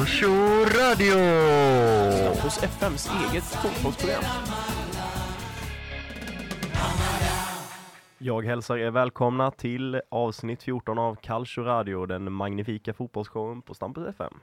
Calcio Radio! Hos FMs eget fotbollsprogram. Jag hälsar er välkomna till avsnitt 14 av Calcio Radio, den magnifika fotbollsshowen på Stampus FM.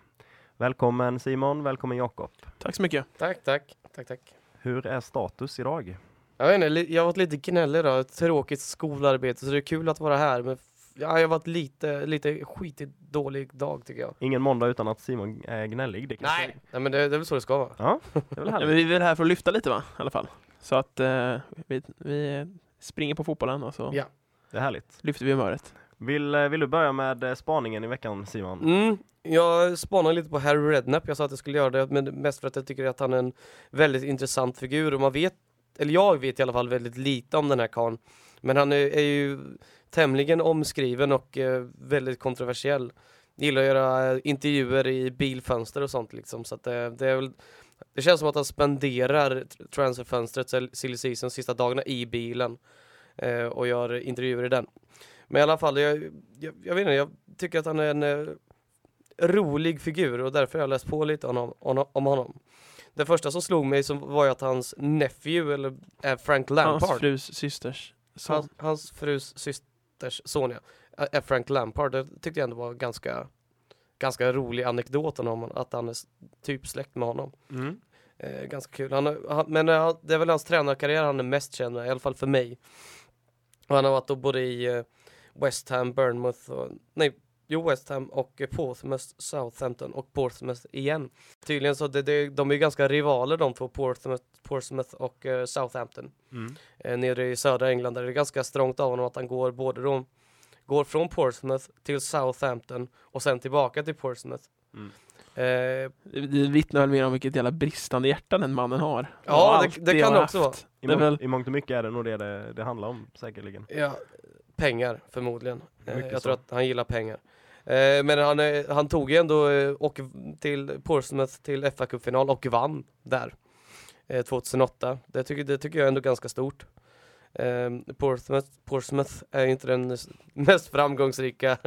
Välkommen Simon, välkommen Jakob. Tack så mycket. Tack, tack, tack, tack. Hur är status idag? Jag vet inte, jag har varit lite gnällig idag, tråkigt skolarbete, så det är kul att vara här, men ja, jag har varit lite, lite skitigt dålig dag tycker jag. Ingen måndag utan att Simon är gnällig. Det Nej, nej men det, det är väl så det ska vara. Ja, det är väl Ja, härligt. men vi är väl här för att lyfta lite va, i alla fall. Så att eh, vi, vi springer på fotbollen och så Ja. Det är härligt. lyfter vi humöret. Vill, eh, vill du börja med eh, spaningen i veckan Simon? Mm, jag spanade lite på Harry Redknapp, jag sa att jag skulle göra det, men mest för att jag tycker att han är en väldigt intressant figur och man vet, eller jag vet i alla fall väldigt lite om den här karln. Men han är, är ju tämligen omskriven och eh, väldigt kontroversiell. Gillar att göra eh, intervjuer i bilfönster och sånt liksom, så att det, det är väl det känns som att han spenderar tr- transferfönstret, silly season, sista dagarna i bilen eh, och gör intervjuer i den. Men i alla fall, jag, jag, jag vet inte, jag tycker att han är en eh, rolig figur och därför har jag läst på lite om, honom- om honom. Det första som slog mig så var ju att hans nephew, eller är Frank Hans Lampard, frus systers son. hans, hans frus systers son ja, är Frank Lampard. Det tyckte jag ändå var ganska, ganska rolig anekdot om att han är typ släkt med honom. Mm. Eh, ganska kul. Han, han, men eh, det är väl hans tränarkarriär han är mest känd med, i alla fall för mig. Och han har varit då både i eh, West Ham, Bournemouth och, nej, jo West Ham och Portsmouth, Southampton och Portsmouth igen. Tydligen så det, det, de är ganska rivaler de två, Portsmouth, Portsmouth och eh, Southampton. Mm. Eh, nere i södra England där det är ganska strångt av honom att han går både då, går från Portsmouth till Southampton och sen tillbaka till Portsmouth. Mm. Eh, Det, vittnar väl mer om vilket jävla bristande hjärta den mannen har. Ja, det- det kan det också haft. I, mång- väl- I mångt och mycket är det nog det det, det handlar om säkerligen. Ja, pengar förmodligen. Mycket jag så. tror att han gillar pengar. Eh, men han, eh, han tog ju ändå eh, och till Portsmouth till fa Cup-final och vann där. Eh, 2008. Det tycker, det tycker jag är ändå ganska stort. Eh, Portsmouth, Portsmouth är inte den mest framgångsrika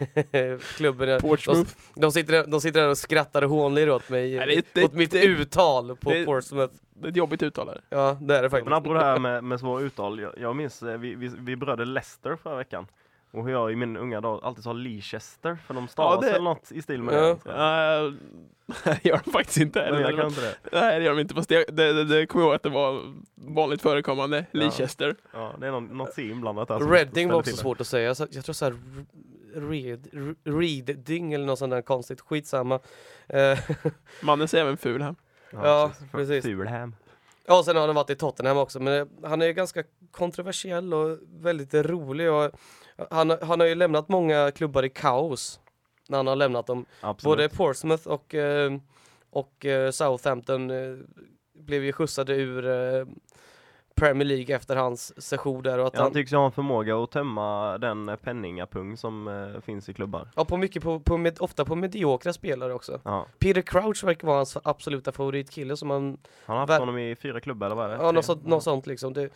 klubben. Portsmouth. De sitter, där- de sitter där och skrattar hånligare åt mig, Nej, det- det- åt mitt det- uttal på det- Portsmouth. Det är ett jobbigt uttalare. Ja, det är det faktiskt. Men apropå det här med, med svåra uttal, jag, jag minns vi, vi, vi berörde Leicester förra veckan. Och hur jag i min unga dag alltid sa Leicester, för de stavas det- eller något i stil med Ja. det. jag. Uh, det gör de faktiskt inte. Men jag kan inte det. Nej, det gör de inte. Fast det, det, det, det kommer jag ihåg att det var vanligt förekommande. Ja. Leicester. Ja, det är någon, något C inblandat där. Reading ställer var också till svårt att säga, så jag tror såhär Read, Reading eller något sånt där konstigt, skitsamma. Eh, Mannen ser även ful här. Ja, precis. precis. Fulham. ja, sen har han varit i Tottenham också, men eh, han är ganska kontroversiell och väldigt rolig och han, han har ju lämnat många klubbar i kaos när han har lämnat dem. Absolut. Både Portsmouth och, eh, och eh, Southampton eh, blev ju skjutsade ur Premier League efter hans session där och att Ja, han han, tycks ju ha en förmåga att tömma den penningapung som eh, finns i klubbar. ja, på mycket på, på med, ofta på mediokra spelare också. Ja. Peter Crouch verkar vara hans absoluta favoritkille som han, Han har haft honom i fyra klubbar eller vad är det? ja något sånt, något sånt liksom. Det,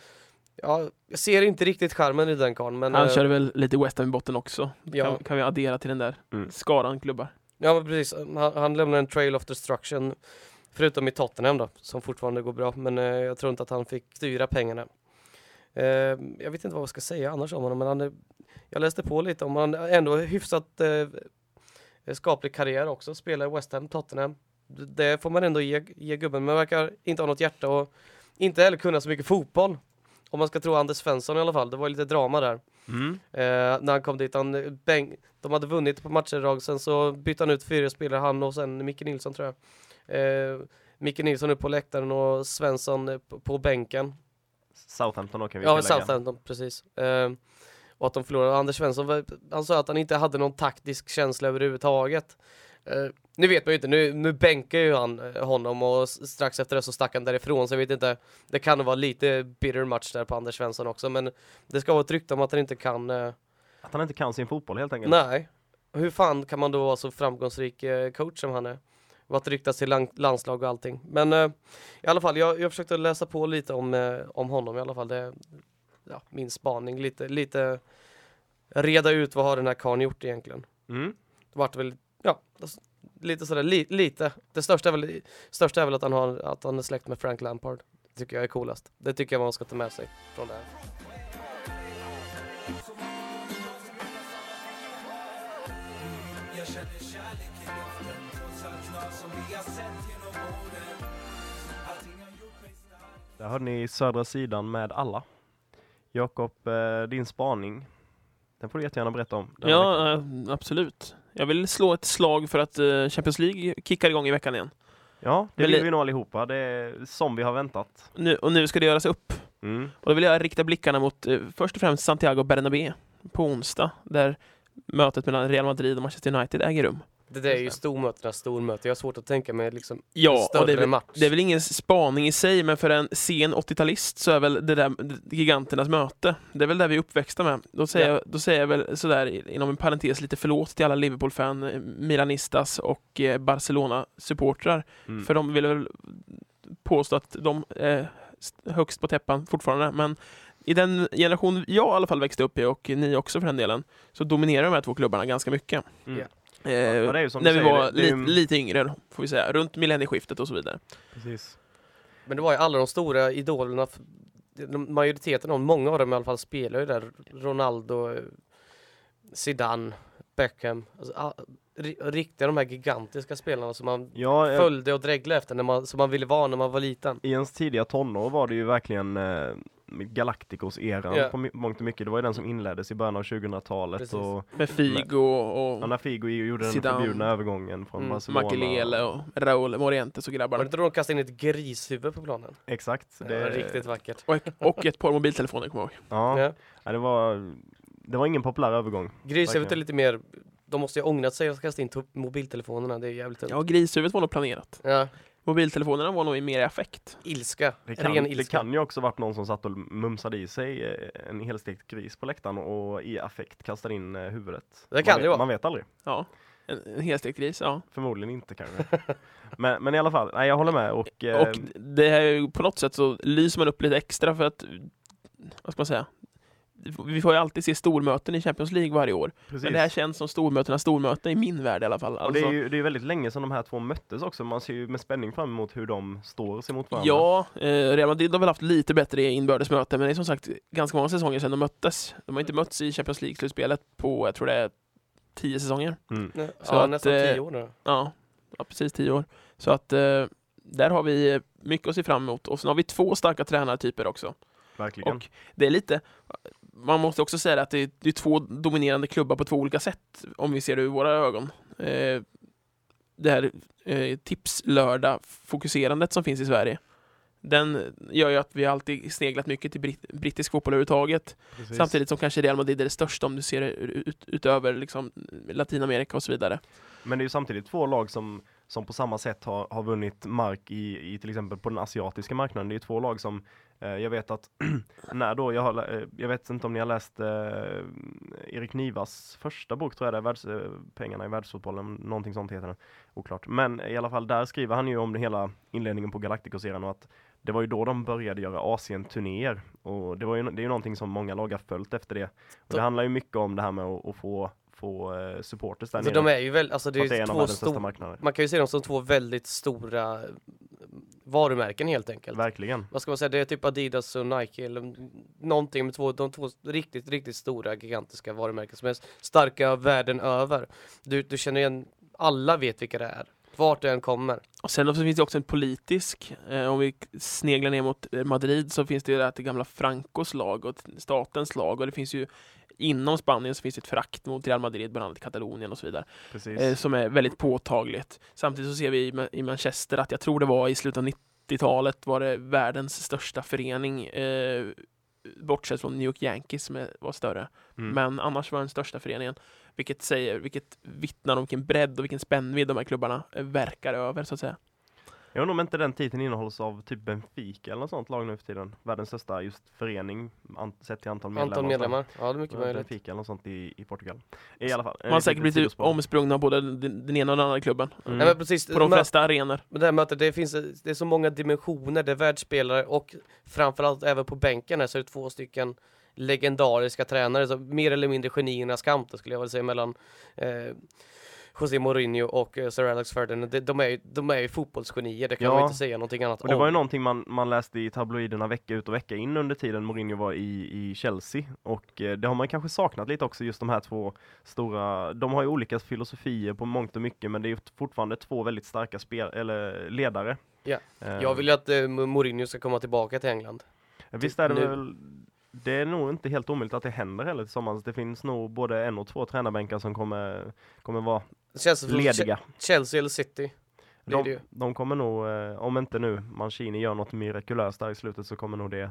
ja, jag ser inte riktigt charmen i den karln men Han eh, körde väl lite West Ham i botten också. Ja. Kan, kan vi addera till den där Mm. skaran klubbar. Ja men precis, han, han lämnar en trail of destruction Förutom i Tottenham då, som fortfarande går bra men eh, jag tror inte att han fick styra pengarna eh, Jag vet inte vad jag ska säga annars om honom men han är, Jag läste på lite om han ändå hyfsat eh, skaplig karriär också, spelar i West Ham, Tottenham Det får man ändå ge, ge gubben, men verkar inte ha något hjärta och inte heller kunna så mycket fotboll Om man ska tro Anders Svensson i alla fall, det var lite drama där Mm. Eh, när han kom dit, han, eh, bäng, de hade vunnit på matcher i rad, sen så bytte han ut fyra spelare, han och sen Micke Nilsson tror jag. Eh, Micke Nilsson upp på läktaren och Svensson eh, på, på bänken. Southampton då kan vi Ja. Southampton, precis. Eh, och att de förlorade. Anders Svensson, han sa att han inte hade någon taktisk känsla överhuvudtaget. Eh, nu vet man ju inte, nu, nu bänkar ju han eh, honom och strax efter det så stack han därifrån, så jag vet inte, det kan vara lite bitter match där på Anders Svensson också, men det ska vara ett rykte om att han inte kan eh, Att han inte kan sin fotboll helt enkelt. Nej. Hur fan kan man då vara så framgångsrik coach som han är? Varit ryktas till landslag och allting. Men eh, i alla fall, jag, jag försökte läsa på lite om, eh, om honom i alla fall. Det, ja, min spaning, lite, lite reda ut vad har den här karln gjort egentligen. Mm. Det vart väl, lite sådär, li, lite. Det största är, väl, största är väl att han, har, att han är släkt med Frank Lampard. Det tycker jag är coolast. Det tycker jag man ska ta med sig från det här. Där hörde ni södra sidan med alla. Jakob, eh, din spaning. Den får du jättegärna berätta om. Ja, eh, absolut. Jag vill slå ett slag för att eh, Champions League kickar igång i veckan igen. ja det vill- vill vi nog allihopa. Det är som vi har väntat. Nu, och nu ska det göras upp. Mm. Och då vill jag rikta blickarna mot eh, först och främst Santiago Bernabé på onsdag, där mötet mellan Real Madrid och Manchester United äger rum. Det där är ju stormötenas stormöte. Jag har svårt att tänka mig liksom Ja, större det är, väl, match. det är väl ingen spaning i sig, men för en sen 80-talist så är väl det där giganternas möte, det är väl det vi är uppväxta med. Då säger, Ja. jag, då säger jag väl sådär inom en parentes lite förlåt till alla Liverpool-fan, eh, Milanistas och eh, Barcelona-supportrar, Mm. för de vill väl påstå att de är st- högst på täppan fortfarande, men i den generation jag i alla fall växte upp i, och ni också för den delen, så dominerar de här två klubbarna ganska mycket. Mm. Ja. Eh, Ja, när vi säger, var lite, ju- lite yngre, då, får vi säga, runt millennieskiftet och så vidare. Precis. Men det var ju alla de stora idolerna, majoriteten av många av dem i alla fall spelar ju där. Ronaldo, Zidane, Beckham. Alltså, a- ri- riktiga de här gigantiska spelarna som man Ja, följde och dreglade efter, när man, som man ville vara när man var liten. I ens tidiga tonår var det ju verkligen eh, Galacticos-eran Ja. på mångt och mycket. Det var ju den som inleddes i början av 2000-talet Precis. och Med Figo och ja, när Figo gjorde den Zidane. förbjudna övergången från Mm. Barcelona. Makelele och Raúl Morientes och Var grabbarna. det inte då de kastade in ett grishuvud på planen? Exakt. Det var riktigt vackert. Och, och ett par mobiltelefoner, kommer jag ihåg. Ja, Ja. ja, det var det var ingen populär övergång. Grishuvudet är lite mer, de måste ju ha ångrat sig och kastat in mobiltelefonerna, det är jävligt. Ja, grishuvudet var nog planerat. Ja, Mobiltelefonerna var nog i mer i affekt. ilska, Det kan, ren det ilska. kan ju också varit någon som satt och mumsade i sig eh, en helstekt gris på läktaren och i affekt kastade in eh, huvudet. Det kan man det vet, vara. Man vet aldrig. Ja, en, en helstekt gris, ja. Förmodligen inte kanske. men, men i alla fall, nej jag håller med och, eh, Och det här är ju på något sätt så lyser man upp lite extra för att, vad ska man säga, vi får ju alltid se stormöten i Champions League varje år. precis. Men det här känns som stormötenas stormöte i min värld i alla fall. Och det är Alltså, ju det är väldigt länge sedan de här två möttes också. Man ser ju med spänning fram emot hur de står sig mot varandra. Ja, eh, Real Madrid har väl haft lite bättre inbördes möte, men det är som sagt ganska många säsonger sedan de möttes. De har inte mötts i Champions League-slutspelet på, jag tror det är tio säsonger. Mm. Så ja att, nästan eh, tio år nu. Ja, ja precis tio år. Så att eh, där har vi mycket att se fram emot. Och sen har vi två starka tränartyper också. Verkligen. Och det är lite, man måste också säga att det är, det är två dominerande klubbar på två olika sätt, om vi ser det ur våra ögon. Eh, det här eh, tipslördag-fokuserandet som finns i Sverige, den gör ju att vi alltid sneglat mycket till britt, brittisk fotboll överhuvudtaget. Precis. Samtidigt som kanske Real Madrid är det största om du ser ut, utöver liksom, Latinamerika och så vidare. Men det är ju samtidigt två lag som, som på samma sätt har, har vunnit mark i, i till exempel på den asiatiska marknaden. Det är ju två lag som jag vet att när då, jag, har, eh, jag vet inte om ni har läst eh, Erik Nivas första bok tror jag det är, världs, eh, Pengarna i världsfotbollen, någonting sånt heter den, oklart. Men i alla fall där skriver han ju om hela inledningen på Galacticos-eran och att det var ju då de började göra Asien-turnéer och det, var ju, det är ju någonting som många lag har följt efter det. Och det handlar ju mycket om det här med att, att få, få eh, supporters där Alltså nere. de är ju väl, alltså det är är två stora, man kan ju se dem som två väldigt stora eh, varumärken helt enkelt. Verkligen. Vad ska man säga, det är typ Adidas och Nike eller någonting med två, de två riktigt, riktigt stora gigantiska varumärken som är starka världen över. Du, du känner igen, alla vet vilka det är. Vart det än kommer. Och sen finns det också en politisk, eh, om vi sneglar ner mot Madrid så finns det ju det här till gamla Francos lag och statens lag och det finns ju inom Spanien så finns det ett frakt mot Real Madrid, bland annat Katalonien och så vidare, eh, som är väldigt påtagligt. Samtidigt så ser vi i, Ma- i Manchester att jag tror det var i slutet av 90-talet var det världens största förening, eh, bortsett från New York Yankees som var större. Mm. Men annars var den största föreningen. Vilket säger, vilket vittnar om vilken bredd och vilken spännvidd de här klubbarna eh, verkar över så att säga. Jag undrar om inte den titeln innehålls av typ Benfica eller något sånt lag nu för tiden. Världens största just förening, an, sett till antal medlemmar. Antal medlemmar, ja det är mycket Ja, möjligt. Benfica eller något sånt i, i Portugal. I alla fall. Man har säkert blivit omsprungna av både den, den ena och den andra klubben. Mm. Nej men precis, På de mö- flesta arenor. men det här mötet, det finns, det är så många dimensioner, det är världsspelare och framförallt även på bänken här så är det två stycken legendariska tränare, så mer eller mindre geniernas kamp skulle jag vilja säga mellan eh, José Mourinho och eh, Sir Alex Ferdinand, de, de, är, de är ju fotbollsgenier, det kan Ja. man inte säga någonting annat Och det var ju om. någonting man, man läste i tabloiderna vecka ut och vecka in under tiden Mourinho var i, i Chelsea. Och eh, det har man kanske saknat lite också, just de här två stora, de har ju olika filosofier på mångt och mycket men det är ju fortfarande två väldigt starka spel, eller ledare. Ja. Eh, Jag vill ju att eh, Mourinho ska komma tillbaka till England. Visst är det nu- väl, det är nog inte helt omöjligt att det händer heller tillsammans. Det finns nog både en och två tränarbänkar som kommer, kommer vara Det känns lediga. Chelsea eller City. De, de kommer nog, eh, om inte nu Mancini gör något mirakulöst där i slutet så kommer nog det,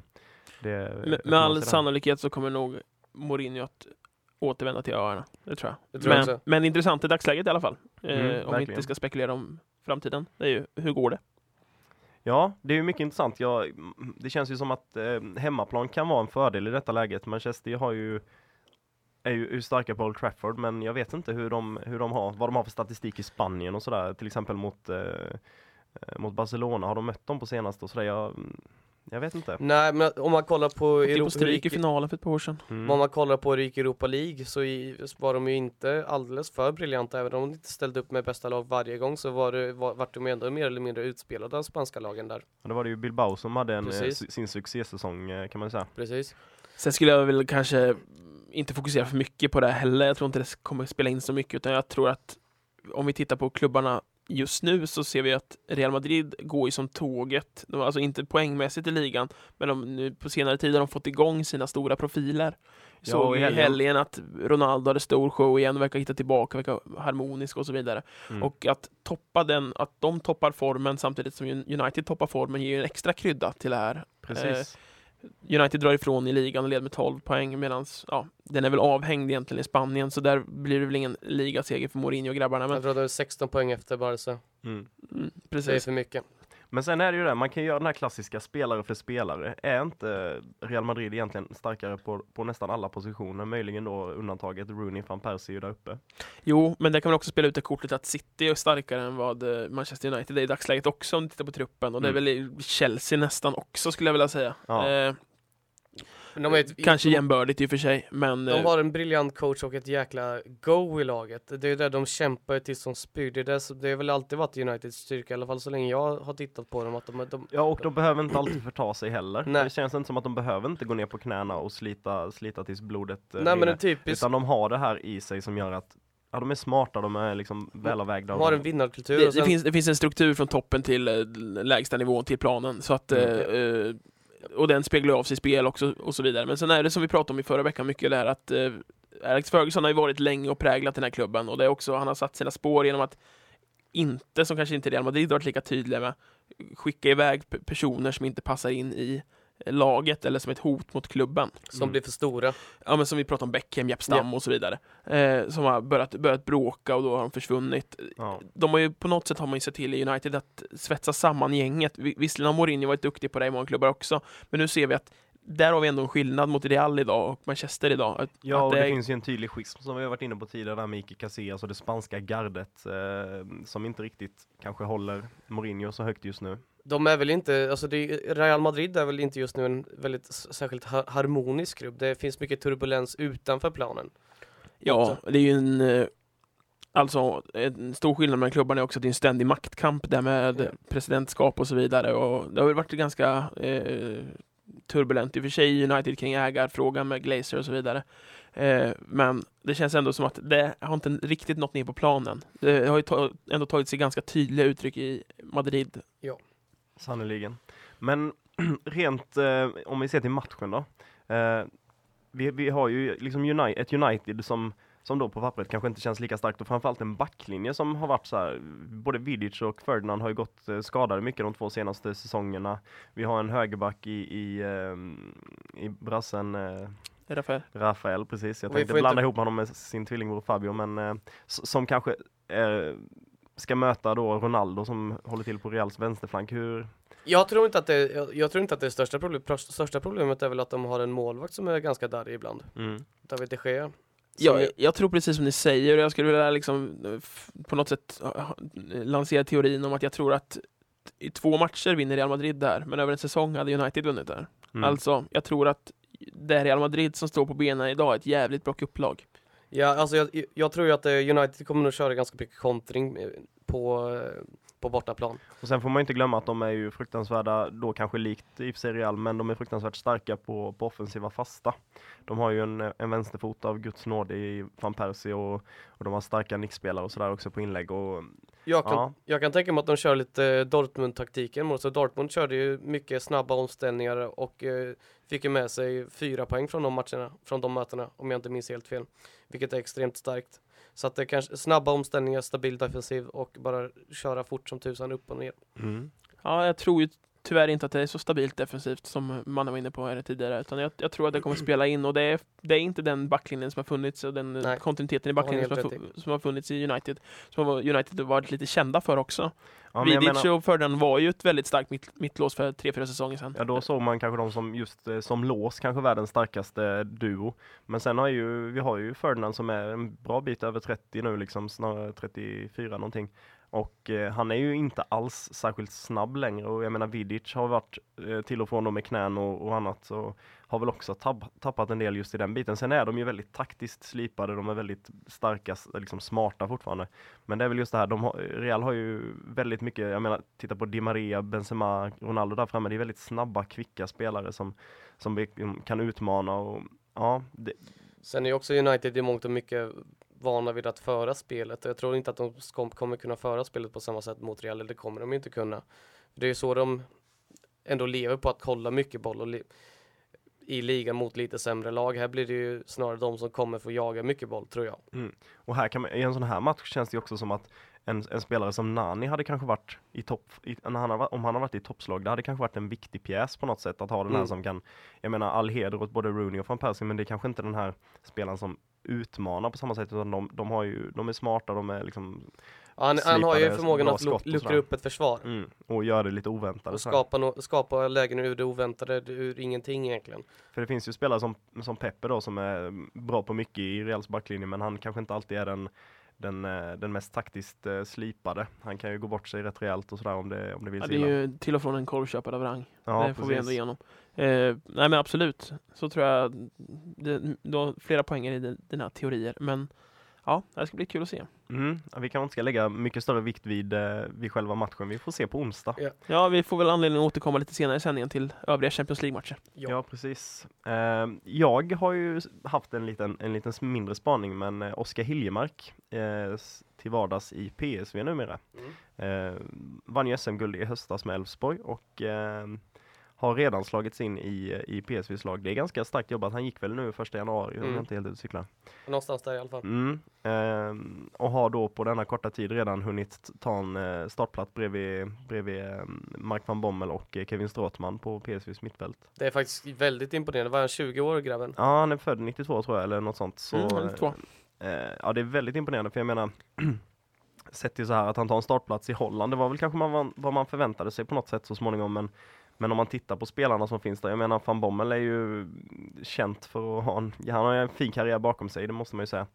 det Med, med all sannolikhet så kommer nog Mourinho att återvända till öarna. Det tror jag. Det tror jag men, också. men intressant i dagsläget i alla fall. Eh, Mm, om vi inte ska spekulera om framtiden. Det är ju, hur går det? Ja, det är ju mycket intressant. Jag, det känns ju som att eh, hemmaplan kan vara en fördel i detta läget. Manchester har ju är ju, är ju starka på Old Trafford, men jag vet inte hur de, hur de har, vad de har för statistik i Spanien och sådär. Till exempel mot, eh, eh, mot Barcelona, har de mött dem på senaste och sådär? Jag, jag vet inte. Nej men om man kollar på, Europa, på stryk i finalen för ett par år sedan. Mm. om man kollar på det Europa League så var de ju inte alldeles för briljanta, även om de inte ställde upp med bästa lag varje gång så var det, var, vart de ändå mer eller mindre utspelade av spanska lagen där. Ja, Då var det ju Bilbao som hade en, eh, Precis. sin succésäsong eh, kan man säga. Precis. Sen skulle jag väl kanske inte fokusera för mycket på det heller. Jag tror inte det kommer spela in så mycket, utan jag tror att om vi tittar på klubbarna just nu så ser vi att Real Madrid går ju som tåget. Alltså inte poängmässigt i ligan, men de, nu på senare tid har de fått igång sina stora profiler. Ja, Såg och i helgen- att Ronaldo hade stor show igen, verkar hitta tillbaka, verkar harmonisk och så vidare. Mm. Och att toppa den, att de toppar formen samtidigt som United toppar formen ger ju en extra krydda till det här. Precis. United drar ifrån i ligan och leder med 12 poäng medan ja, den är väl avhängd egentligen i Spanien så där blir det väl ingen ligaseger för Mourinho och grabbarna. Men, Jag tror det är 16 poäng efter Barca. Mm. mm, Det är precis. för mycket. Men sen är det ju det, man kan göra den här klassiska spelare för spelare. Är inte Real Madrid egentligen starkare på, på nästan alla positioner? Möjligen då undantaget Rooney, van Persie är där uppe. Jo, men där kan man också spela ut det kortet att City är starkare än vad eh, Manchester United är i dagsläget också om du tittar på truppen. Och det är Mm. väl Chelsea nästan också skulle jag vilja säga. Ja. Eh, ett, kanske jämbördigt i och för sig, men De eh, har en briljant coach och ett jäkla go i laget. Det är där de kämpar tills de spyr. Det är, det, det har väl alltid varit Uniteds styrka, i alla fall så länge jag har tittat på dem. Att de, de, Ja, och de behöver inte alltid förta sig heller. Nej. Det känns inte som att de behöver inte gå ner på knäna och slita, slita tills blodet eh, nej men rinner. en typisk, Utan de har det här i sig som gör att ja, de är smarta, de är liksom välavvägda. de har en vinnarkultur. det, sen, det, finns, det finns en struktur från toppen till eh, lägsta nivån till planen. Så att, Mm. eh, och den speglar av sig i spel också och så vidare. Men sen är det som vi pratade om i förra veckan mycket där att eh, Alex Ferguson har ju varit länge och präglat den här klubben och det är också, han har satt sina spår genom att inte, som kanske inte Real Madrid har varit lika tydliga med, skicka iväg personer som inte passar in i eh, laget eller som ett hot mot klubben. som Mm. blir för stora. Ja men som vi pratade om Beckham, Jepp Stam och så vidare. Eh, som har börjat, börjat bråka och då har de försvunnit Ja. de har ju på något sätt har man ju sett till i United att svetsa samman gänget. Vi- Visserligen har Mourinho varit duktig på det i många klubbar också, men nu ser vi att där har vi ändå en skillnad mot Real idag och Manchester idag. Att, Ja, och det är- finns ju en tydlig schism som vi har varit inne på tidigare där med Iker Casillas och det spanska gardet eh, som inte riktigt kanske håller Mourinho så högt just nu. De är väl inte, alltså det, Real Madrid är väl inte just nu en väldigt särskilt ha, harmonisk klubb. Det finns mycket turbulens utanför planen. Ja, det är ju en... eh, Alltså, en stor skillnad mellan klubbarna är också att det är en ständig maktkamp där med Ja. presidentskap och så vidare. Och det har väl varit ganska eh, turbulent i och för sig United kring ägarfrågan med Glazer och så vidare. Eh, men det känns ändå som att det har inte riktigt nått ner på planen. Det har ju ändå tagit sig ganska tydliga uttryck i Madrid. Sannoliken. Men rent, eh, om vi ser till matchen då. Eh, vi, vi har ju liksom United, ett United som, som då på pappret kanske inte känns lika starkt och framförallt en backlinje som har varit så här. Både Vidic och Ferdinand har ju gått eh, skadade mycket de två senaste säsongerna. Vi har en högerback i, i, ehm, i brassen eh, Rafael. Rafael, precis. Jag Och tänkte blanda inte- ihop honom med sin tvillingbror Fabio, men eh, som kanske eh, ska möta då Ronaldo som håller till på Reals vänsterflank. Hur, Jag tror inte att det, jag, jag tror inte att det största, problem, pro- största problemet är väl att de har en målvakt som är ganska darrig ibland. mm. David de Gea. Ja, jag tror precis som ni säger, och jag skulle vilja liksom på något sätt lansera teorin om att jag tror att i två matcher vinner Real Madrid där, men över en säsong hade United vunnit där. Mm. Alltså, jag tror att det är Real Madrid som står på benen idag är ett jävligt bra kupplag. Ja, alltså jag, jag tror ju att eh, United kommer att köra ganska mycket kontring eh, på, eh, på bortaplan. Och sen får man inte glömma att de är ju fruktansvärda, då kanske likt i Real, men de är fruktansvärt starka på, på offensiva fasta. De har ju en, en vänsterfot av Guds nåde i van Persie och, och de har starka nickspelare och sådär också på inlägg och Jag kan, ja, jag kan tänka mig att de kör lite Dortmund-taktiken så Dortmund körde ju mycket snabba omställningar och eh, fick ju med sig fyra poäng från de matcherna, från de mötena, om jag inte minns helt fel. Vilket är extremt starkt. Så att det kanske snabba omställningar, stabil defensiv och bara köra fort som tusan upp och ner. mm. Ja, jag tror ju tyvärr inte att det är så stabilt defensivt som man var inne på här tidigare. Utan jag, jag tror att det kommer spela in och det är, det är inte den backlinjen som har funnits och den Nej, kontinuiteten i backlinjen som har, som har funnits i United. Som United har varit lite kända för också. ja, Vidic menar, och Ferdinand var ju ett väldigt starkt mitt, mittlås för tre, fyra säsonger sedan. ja, då såg man kanske de som just eh, som lås, kanske världens starkaste duo. Men sen har ju, vi har ju Ferdinand som är en bra bit över 30 nu, liksom snarare 34 någonting. Och eh, han är ju inte alls särskilt snabb längre och jag menar Vidic har varit eh, till och från då med knän och, och annat så har väl också tapp, tappat en del just i den biten. Sen är de ju väldigt taktiskt slipade, de är väldigt starka, liksom smarta fortfarande. Men det är väl just det här, de har, Real har ju väldigt mycket, jag menar titta på Di Maria, Benzema, Ronaldo där framme, det är väldigt snabba, kvicka spelare som, som kan utmana och ja, det, Sen är ju också United i mångt och mycket vana vid att föra spelet. Jag tror inte att de kommer kunna föra spelet på samma sätt mot Real, eller det kommer de inte kunna. Det är ju så de ändå lever på att hålla mycket boll och li- i ligan mot lite sämre lag. Här blir det ju snarare de som kommer få jaga mycket boll, tror jag. Mm. Och här kan man, i en sån här match känns det ju också som att en, en spelare som Nani hade kanske varit i topp, i, han varit- om han har varit i toppslag, det hade kanske varit en viktig pjäs på något sätt att ha den här Mm. som kan, jag menar all heder åt både Rooney och van Persie, men det är kanske inte den här spelaren som utmanar på samma sätt, utan de, de har ju, de är smarta, de är liksom, Ja, Han, han har ju förmågan att luckra upp ett försvar. mm, och gör det lite oväntat. Och skapa, no skapa lägen ur det oväntade, ur ingenting egentligen. För det finns ju spelare som, som Peppe då som är bra på mycket i Reals backlinje men han kanske inte alltid är den, den, eh, den mest taktiskt eh, slipade. Han kan ju gå bort sig rätt rejält och sådär om det, om det vill Ja, sig det är ju till och från en korvköpare av rang. Ja, det får vi ändå precis. igenom. Eh, nej men absolut, så tror jag det, du har flera poänger i din- dina teorier. Men ja, det ska bli kul att se. Mm, ja, vi kanske inte ska lägga mycket större vikt vid, eh, vid själva matchen. Vi får se på onsdag. Ja. Ja, vi får väl anledning att återkomma lite senare i sändningen till övriga Champions League-matcher. Ja, precis. Eh, jag har ju haft en liten, en liten mindre spaning, men eh, Oskar Hiljemark eh, till vardags i PSV numera. Eh, vann ju SM-guld i höstas med Elfsborg och eh, har redan slagits in i, i PSVs lag. Det är ganska starkt jobbat. Han gick väl nu första januari, om Mm. jag inte helt ute och cyklar. Någonstans där i alla fall. Mm. Eh, och har då på denna korta tid redan hunnit ta en eh, startplats bredvid, bredvid eh, Mark van Bommel och eh, Kevin Stråtman på PSVs mittfält. Det är faktiskt väldigt imponerande. Var han 20 år grabben? Ja, han är född 92 tror jag, eller något sånt. Så, Mm, eh, ja, det är väldigt imponerande, för jag menar, sett till så här att han tar en startplats i Holland, det var väl kanske man, vad man förväntade sig på något sätt så småningom, men men om man tittar på spelarna som finns där, jag menar van Bommel är ju känt för att ha en, han har ju en fin karriär bakom sig, det måste man ju säga.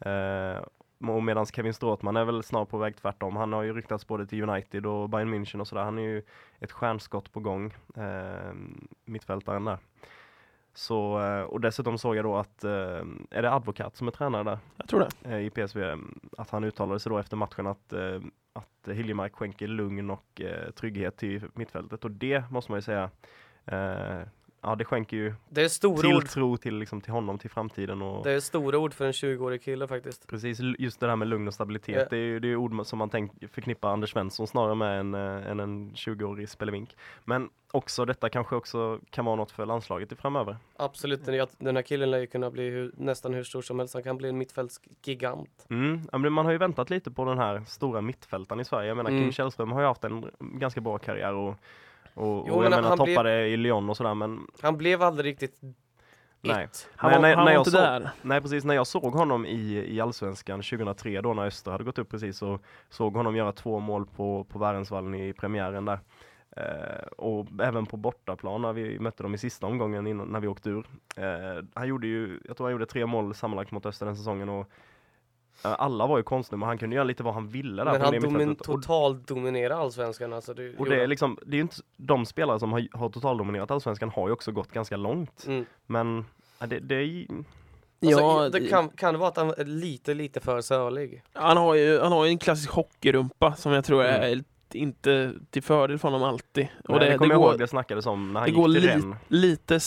Eh, och medan Kevin Stråtman är väl snart på väg tvärtom. Han har ju ryktats både till United och Bayern München och sådär. Han är ju ett stjärnskott på gång, eh, mittfältaren där. Så, eh, och dessutom såg jag då att, eh, är det Advokat som är tränare där Jag tror det. eh, i PSV, att han uttalade sig då efter matchen att, att Hiljemark skänker lugn och trygghet till mittfältet och det måste man ju säga, ja det skänker ju Det är tilltro till, liksom, till honom, till framtiden och Det är stora ord för en 20-årig kille faktiskt. Precis, just det där med lugn och stabilitet, Ja. det är det är ord som man tänk, förknippar Anders Svensson snarare med än, eh, än en 20-årig spelevink. Men också detta kanske också kan vara något för landslaget i framöver. Absolut, den, här killen lär ju kunna bli hur, nästan hur stor som helst. Han kan bli en mittfältsgigant. Mm. man har ju väntat lite på den här stora mittfältaren i Sverige. Jag menar Mm. Kim Källström har ju haft en ganska bra karriär och, och, Jo, och men jag menar han blev- toppade i Lyon och sådär men Han blev aldrig riktigt Nej. it. Han Men var, när- han när var jag inte såg- där. Nej precis, när jag såg honom i, i Allsvenskan 2003 då när Öster hade gått upp precis och såg honom göra två mål på, på Värensvallen i premiären där. Eh, och även på bortaplan när vi mötte dem i sista omgången innan, när vi åkte ur. Eh, han gjorde ju, jag tror han gjorde tre mål sammanlagt mot Öster den säsongen och alla var ju konstnummer, han kunde göra lite vad han ville där Men på han domin, totalt dominerar allsvenskan. Alltså det, och det är liksom, det är ju inte, de spelare som har, har totaldominerat Allsvenskan har ju också gått ganska långt. mm. Men ja, det, det är ju- Alltså, Ja, det kan, kan det vara att han är lite, lite för sölig? Han har ju, han har ju en klassisk hockeyrumpa som jag tror är Mm. Inte till fördel för honom alltid. Och det, det kommer jag går, ihåg det snackades om när han det gick går till li- lite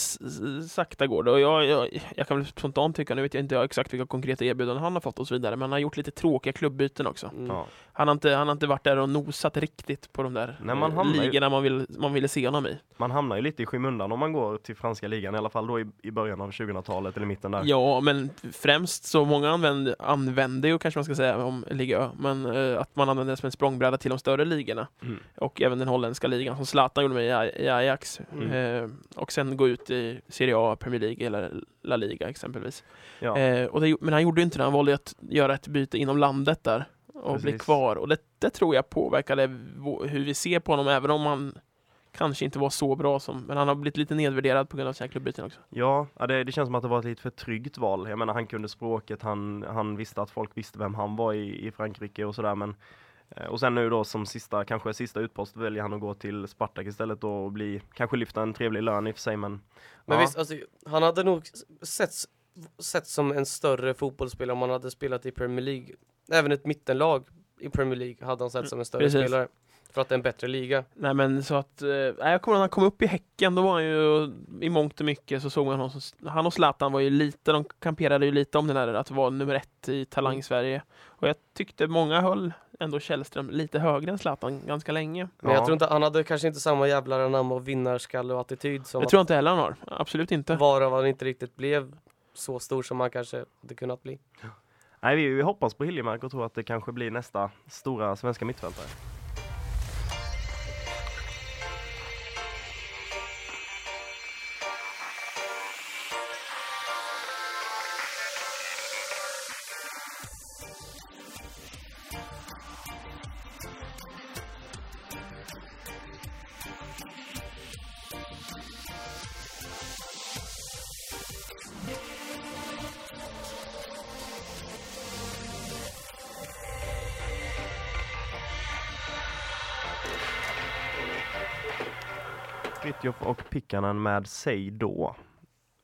sakta går det och jag, jag, jag kan väl spontant tycka, nu vet jag inte exakt vilka konkreta erbjudanden han har fått och så vidare, men han har gjort lite tråkiga klubbyten också. Mm. Ja. Han har inte, han har inte varit där och nosat riktigt på de där Nej, man hamnar ju- ligorna man, vill, man ville se honom i. Man hamnar ju lite i skymundan om man går till franska ligan, i alla fall då i, i början av 2000-talet eller mitten där. Ja, men främst så många använder, använder ju kanske man ska säga om Liga men eh, att man använder det som en språngbräda till de större ligorna. Mm. Och även den holländska ligan som Zlatan gjorde med i Aj- i Ajax. Mm. Eh, och sen gå ut i Serie A, Premier League eller La Liga exempelvis. Ja. Eh, och det, men han gjorde inte det, han valde att göra ett byte inom landet där och bli Precis. kvar. Och det, det tror jag påverkade hur vi ser på honom, även om han kanske inte var så bra som, men han har blivit lite nedvärderad på grund av sina klubbyten också. Ja, det, det känns som att det var ett lite för tryggt val. Jag menar, han kunde språket, han, han visste att folk visste vem han var i, i Frankrike och sådär. Men, och sen nu då som sista, kanske sista utpost väljer han att gå till Spartak istället då och bli, kanske lyfta en trevlig lön i och för sig men Men ja, visst, alltså, han hade nog sett, sett som en större fotbollsspelare om han hade spelat i Premier League. Även ett mittenlag i Premier League hade han sett som en större precis. spelare. För att det är en bättre liga. Nej men så att, eh, jag kommer ihåg när han kom upp i Häcken, då var han ju i mångt och mycket så såg man honom som, han och Zlatan var ju lite, de kamperade ju lite om den här att vara nummer ett i Talang-Sverige. Och jag tyckte många höll ändå Källström lite högre än Zlatan ganska länge. Men Ja. jag tror inte, han hade kanske inte samma jävla namn och vinnarskalle och attityd som Det tror jag inte heller han har, absolut inte. varav han inte riktigt blev så stor som han kanske hade kunnat bli. Nej, vi, vi hoppas på Hiljemark och tror att det kanske blir nästa stora svenska mittfältare. Pikkanen med Säg då.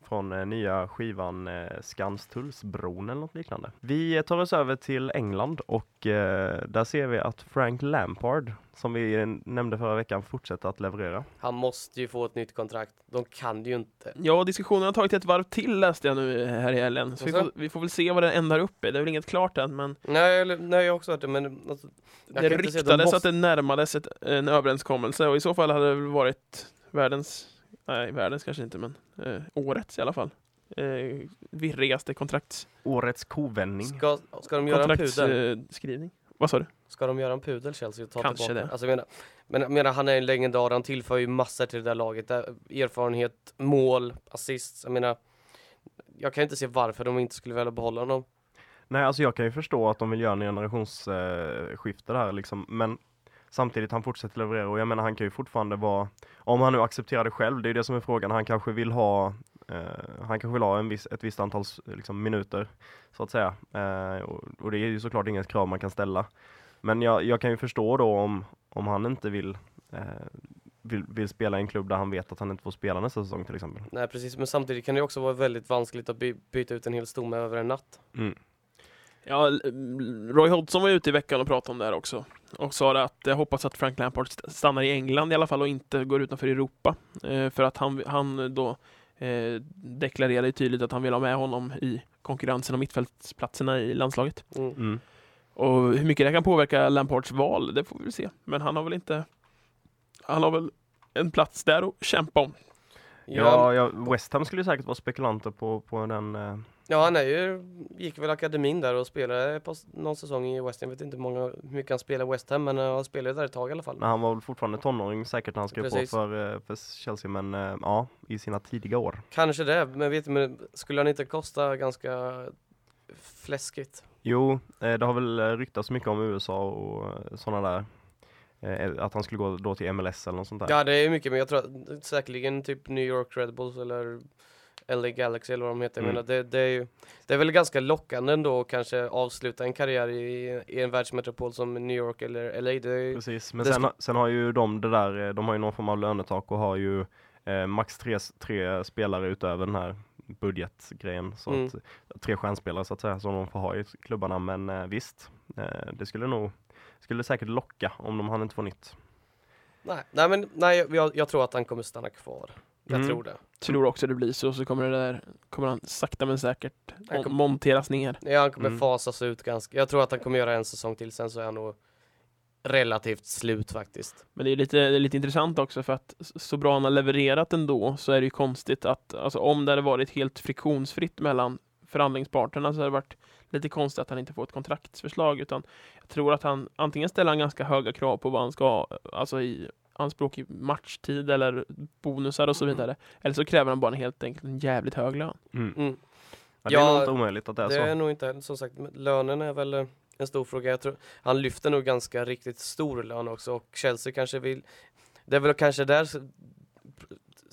Från eh, nya skivan eh, Skanstullsbron eller något liknande. Vi tar oss över till England och eh, där ser vi att Frank Lampard, som vi nämnde förra veckan, fortsätter att leverera. Han måste ju få ett nytt kontrakt. De kan ju inte. Ja, diskussionen har tagit ett varv till läste jag nu här i helgen. Så vi får, vi får väl se vad det ändar upp i. Det är väl inget klart än, men Nej, eller, nej jag har också hört det men alltså, det ryktades de måste- att det närmades ett, en överenskommelse och i så fall hade det väl varit världens, nej världens kanske inte men eh, årets i alla fall. Eh, virrigaste kontrakts, Årets kovändning. Ska, ska de göra en pudel? kontraktsskrivning. Vad sa du? Ska de göra en pudel Chelsea ta Kanske tillbaka? det. Alltså, jag menar, men jag menar, han är en legendar, han tillför ju massor till det där laget. Där, erfarenhet, mål, assist. Jag menar, jag kan inte se varför de inte skulle vilja behålla honom. Nej, alltså jag kan ju förstå att de vill göra en generationsskifte där liksom, men samtidigt han fortsätter leverera och jag menar han kan ju fortfarande vara, om han nu accepterar det själv, det är det som är frågan, han kanske vill ha eh, han kanske vill ha en viss, ett visst antal liksom, minuter så att säga. Eh, och, och det är ju såklart inget krav man kan ställa. Men jag, jag kan ju förstå då om, om han inte vill, eh, vill, vill spela i en klubb där han vet att han inte får spela nästa säsong till exempel. Nej precis, men samtidigt kan det också vara väldigt vanskligt att by byta ut en hel stomme över en natt. Mm. Ja, Roy Hodgson var ute i veckan och pratade om det här också. Och sa att jag hoppas att Frank Lampard st- stannar i England i alla fall och inte går utanför Europa. Eh, för att han, han då eh, deklarerade tydligt att han vill ha med honom i konkurrensen om mittfältsplatserna i landslaget. Mm. Mm. Och hur mycket det kan påverka Lampards val, det får vi väl se. Men han har väl inte... Han har väl en plats där att kämpa om. Ja, ja, West Ham skulle säkert vara spekulanter på, på den eh, Ja han är ju, gick väl akademin där och spelade på någon säsong i West Ham. Jag vet inte hur, många, hur mycket han spelar i West Ham men uh, han spelade där ett tag i alla fall. Men han var väl fortfarande tonåring säkert när han skrev Precis. på för, eh, för Chelsea, men eh, ja, i sina tidiga år. Kanske det, men vet du, men skulle han inte kosta ganska fläskigt? Jo, eh, det har väl eh, ryktats mycket om USA och sådana där. Eh, att han skulle gå då till MLS eller något sånt där. Ja det är mycket, men jag tror att säkerligen typ New York Red Bulls eller LA Galaxy eller vad de heter. Jag Mm. menar, det, det, är ju, det är väl ganska lockande ändå att kanske avsluta en karriär i, i en världsmetropol som New York eller LA. Ju- Precis, men sen, sen har ju de det där, eh, de har ju någon form av lönetak och har ju eh, max tre, tre spelare utöver den här budgetgrejen. Så Mm. att, tre stjärnspelare så att säga som de får ha i klubbarna. Men eh, visst, eh, det skulle nog skulle säkert locka om de hann inte få nytt. Nej, nej men nej, jag, jag tror att han kommer stanna kvar. Jag Mm. tror det. Tror också det blir så, så kommer det där, kommer han sakta men säkert Han kom- monteras ner. Ja, han kommer Mm. fasas ut ganska. Jag tror att han kommer göra en säsong till, sen så är han nog relativt slut faktiskt. Men det är lite, det är lite intressant också för att så bra han har levererat ändå så är det ju konstigt att alltså, om det hade varit helt friktionsfritt mellan förhandlingsparterna så hade det varit lite konstigt att han inte får ett kontraktsförslag utan jag tror att han antingen ställer han ganska höga krav på vad han ska ha, alltså i anspråk i matchtid eller bonusar och så Mm. vidare. Eller så kräver han bara en helt enkelt en jävligt hög lön. Mm. Mm. Ja, det är nog inte omöjligt att det är Det så. är nog inte, som sagt, men lönen är väl en stor fråga. Jag tror, han lyfter nog ganska riktigt stor lön också och Chelsea kanske vill, det är väl kanske där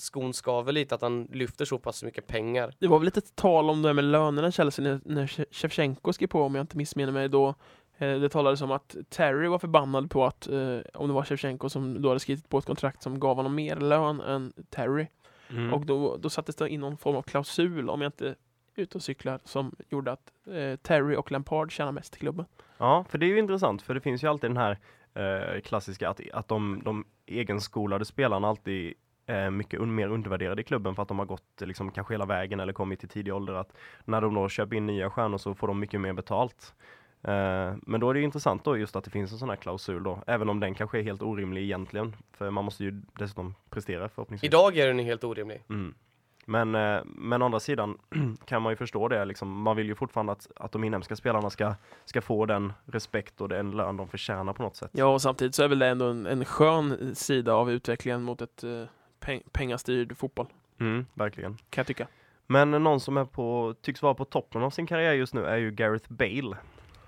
skon skaver lite, att han lyfter så pass mycket pengar. Det var väl lite tal om det här med lönerna Chelsea när, när She- Shevchenko skrev på om jag inte missminner mig då. Eh, det talades om att Terry var förbannad på att, eh, om det var Shevchenko som då hade skrivit på ett kontrakt som gav honom mer lön än Terry. Mm. Och då, då sattes det in någon form av klausul, om jag inte ute och cyklar, som gjorde att eh, Terry och Lampard tjänar mest i klubben. Ja, för det är ju intressant för det finns ju alltid den här eh, klassiska att, att de, de egenskolade spelarna alltid är mycket un, mer undervärderade i klubben för att de har gått eh, liksom, kanske hela vägen eller kommit i tidig ålder. Att när de då köper in nya stjärnor så får de mycket mer betalt. Eh, men då är det ju intressant då just att det finns en sån här klausul då, även om den kanske är helt orimlig egentligen. För man måste ju dessutom prestera förhoppningsvis. Idag är den helt orimlig. Mm. Men, eh, men å andra sidan kan man ju förstå det, liksom, man vill ju fortfarande att, att de inhemska spelarna ska, ska få den respekt och den lön de förtjänar på något sätt. Ja, och samtidigt så är väl det ändå en, en skön sida av utvecklingen mot ett eh, peng, pengastyrd fotboll, Mm, verkligen. kan jag tycka. Men någon som är på, tycks vara på toppen av sin karriär just nu är ju Gareth Bale.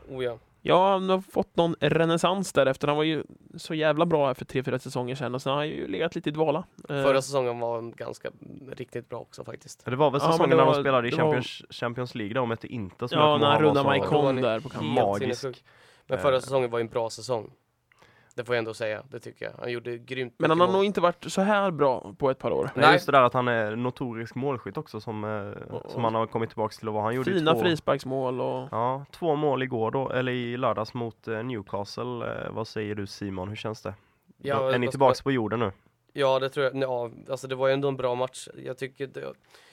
Oh ja. Ja, han har fått någon renässans därefter. Han var ju så jävla bra här för tre, fyra säsonger sedan och sen har han ju legat lite i dvala. Eh, Förra säsongen var ganska riktigt bra också faktiskt. Det var väl Ja, säsongen när var- de spelade i det var- Champions, Champions League då Inter som jag Ja, när han rundade så- Maikon där på kanten. magisk. Men förra Eh. säsongen var ju en bra säsong. Det får jag ändå säga, det tycker jag. Han gjorde grymt Men han har nog mål. inte varit så här bra på ett par år. Nej, Nej. just det där att han är notorisk målskytt också som, eh, Och- som han har kommit tillbaks till att vara. Han gjorde Fina två, frisparksmål och... Ja, två mål igår då, eller i lördags mot eh, Newcastle. Eh, vad säger du Simon, hur känns det? Ja, är ni vad ska tillbaks på jorden nu? Ja, det tror jag. Ja, alltså det var ju ändå en bra match. Jag tycker, det,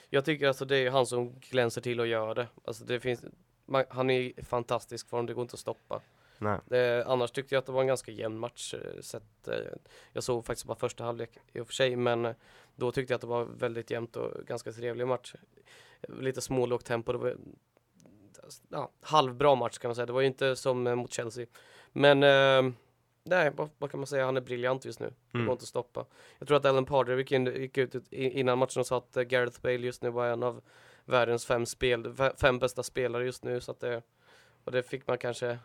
jag tycker alltså det är han som glänser till och gör det. Alltså det finns, man, han är i fantastisk form, det går inte att stoppa. Det, annars tyckte jag att det var en ganska jämn match. eh, Sett, eh, jag såg faktiskt bara första halvlek i och för sig, men eh, då tyckte jag att det var väldigt jämnt och ganska trevlig match. Lite smålågt tempo. Det var, ja, halvbra match kan man säga. Det var ju inte som eh, mot Chelsea. Men eh, nej, vad, vad kan man säga? Han är briljant just nu. Det går Mm. inte att stoppa. Jag tror att Alan Pardew gick, in, gick ut innan matchen och sa att eh, Gareth Bale just nu var en av världens fem, spel, fe- fem bästa spelare just nu. Så att det, och det fick man kanske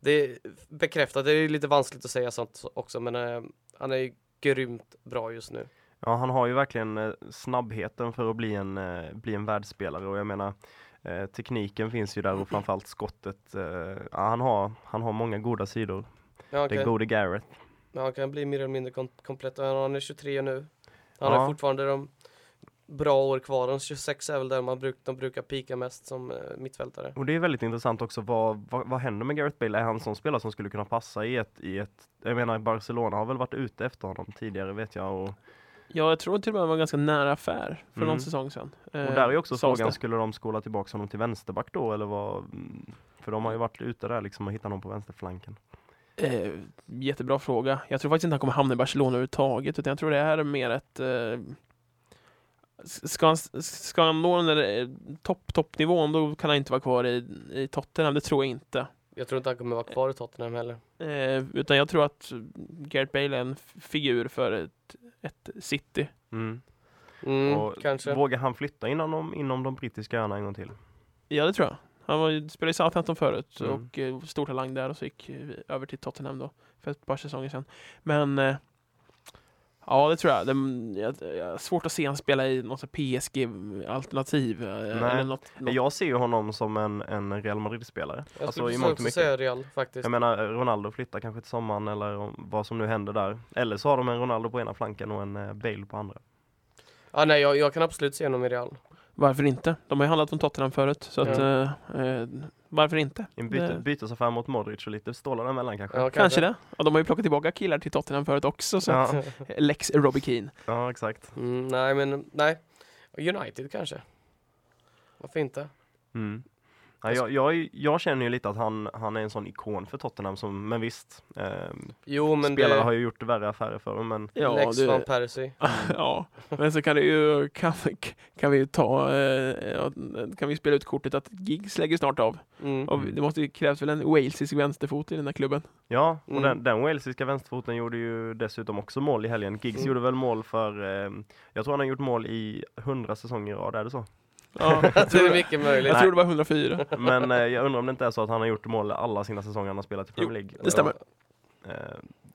det är bekräftat. Det är lite vanskligt att säga sånt också, men eh, han är ju grymt bra just nu. Ja, han har ju verkligen eh, snabbheten för att bli en, eh, bli en världsspelare och jag menar eh, tekniken finns ju där och framförallt skottet. Eh, han, har, han har många goda sidor. Ja, han, Den gode Gareth. ja, han kan bli mer eller mindre kom, komplett. Han är 23 nu. Han Ja. har fortfarande de bra år kvar. De 26 är väl där man bruk, de brukar pika mest som eh, mittfältare. Och det är väldigt intressant också, vad, vad, vad händer med Gareth Bale? Är han sån spelare som skulle kunna passa i ett, i ett, jag menar Barcelona har väl varit ute efter honom tidigare vet jag och, Ja, jag tror till och med det var en ganska nära affär för Mm. någon säsong sedan. och Eh, där är ju också frågan, det. skulle de skola tillbaka honom till vänsterback då eller vad? mm, För de har ju varit ute där liksom och hittat någon på vänsterflanken. Eh, jättebra fråga. Jag tror faktiskt inte han kommer hamna i Barcelona överhuvudtaget, utan jag tror det här är mer ett... Eh, ska, han, ska han nå den där eh, topp, toppnivån, då kan han inte vara kvar i, i Tottenham, det tror jag inte. Jag tror inte han kommer vara kvar i Tottenham heller. Eh, utan jag tror att Gareth Bale är en figur för ett, ett city. Mm. Mm, kanske. Vågar han flytta inom de, inom de brittiska öarna en gång till? Ja, det tror jag. Han var, ju- spelade i Southampton förut Mm. och eh, stor talang där och så gick eh, över till Tottenham då för ett par säsonger sedan. Men eh, ja, det tror jag. Det, har svårt att se han spela i något PSG-alternativ. eh, Eller något, något. Jag ser ju honom som en, en Real Madrid-spelare. Jag Alltså skulle också mycket. säga Real faktiskt. Jag menar Ronaldo flyttar kanske till sommaren eller vad som nu händer där. Eller så har de en Ronaldo på ena flanken och en eh, Bale på andra. Ja, nej, jag, jag kan absolut se honom i Real. Varför inte? De har ju handlat om Tottenham förut, så att Ja. eh, eh, varför inte? En byte, Det- bytesaffär mot Modric och lite stålar däremellan kanske. Ja, Kanske det. Och de har ju plockat tillbaka killar till Tottenham förut också, så att, Ja, Lex Robbie Keane. ja exakt. Mm, nej, men nej. United kanske. Varför inte? Mm. Ja, jag, jag, jag känner ju lite att han, han är en sån ikon för Tottenham, som, men visst. Eh, Jo, men spelare det... har ju gjort värre affärer för men Ja, Lex det- van Persie. ja, men så kan det ju, kan, kan vi ju ta, eh, kan vi spela ut kortet att Giggs lägger snart av. Mm. Och det måste ju krävas väl en walesisk vänsterfot i den här klubben. Ja, och Mm. den, den walesiska vänsterfoten gjorde ju dessutom också mål i helgen. Giggs Mm. gjorde väl mål för, eh, jag tror han har gjort mål i 100 säsonger i rad, är det så? Ja, det är mycket möjligt. jag tror det var 104. Men eh, jag undrar om det inte är så att han har gjort mål alla sina säsonger han har spelat i Premier League. det stämmer. Eh,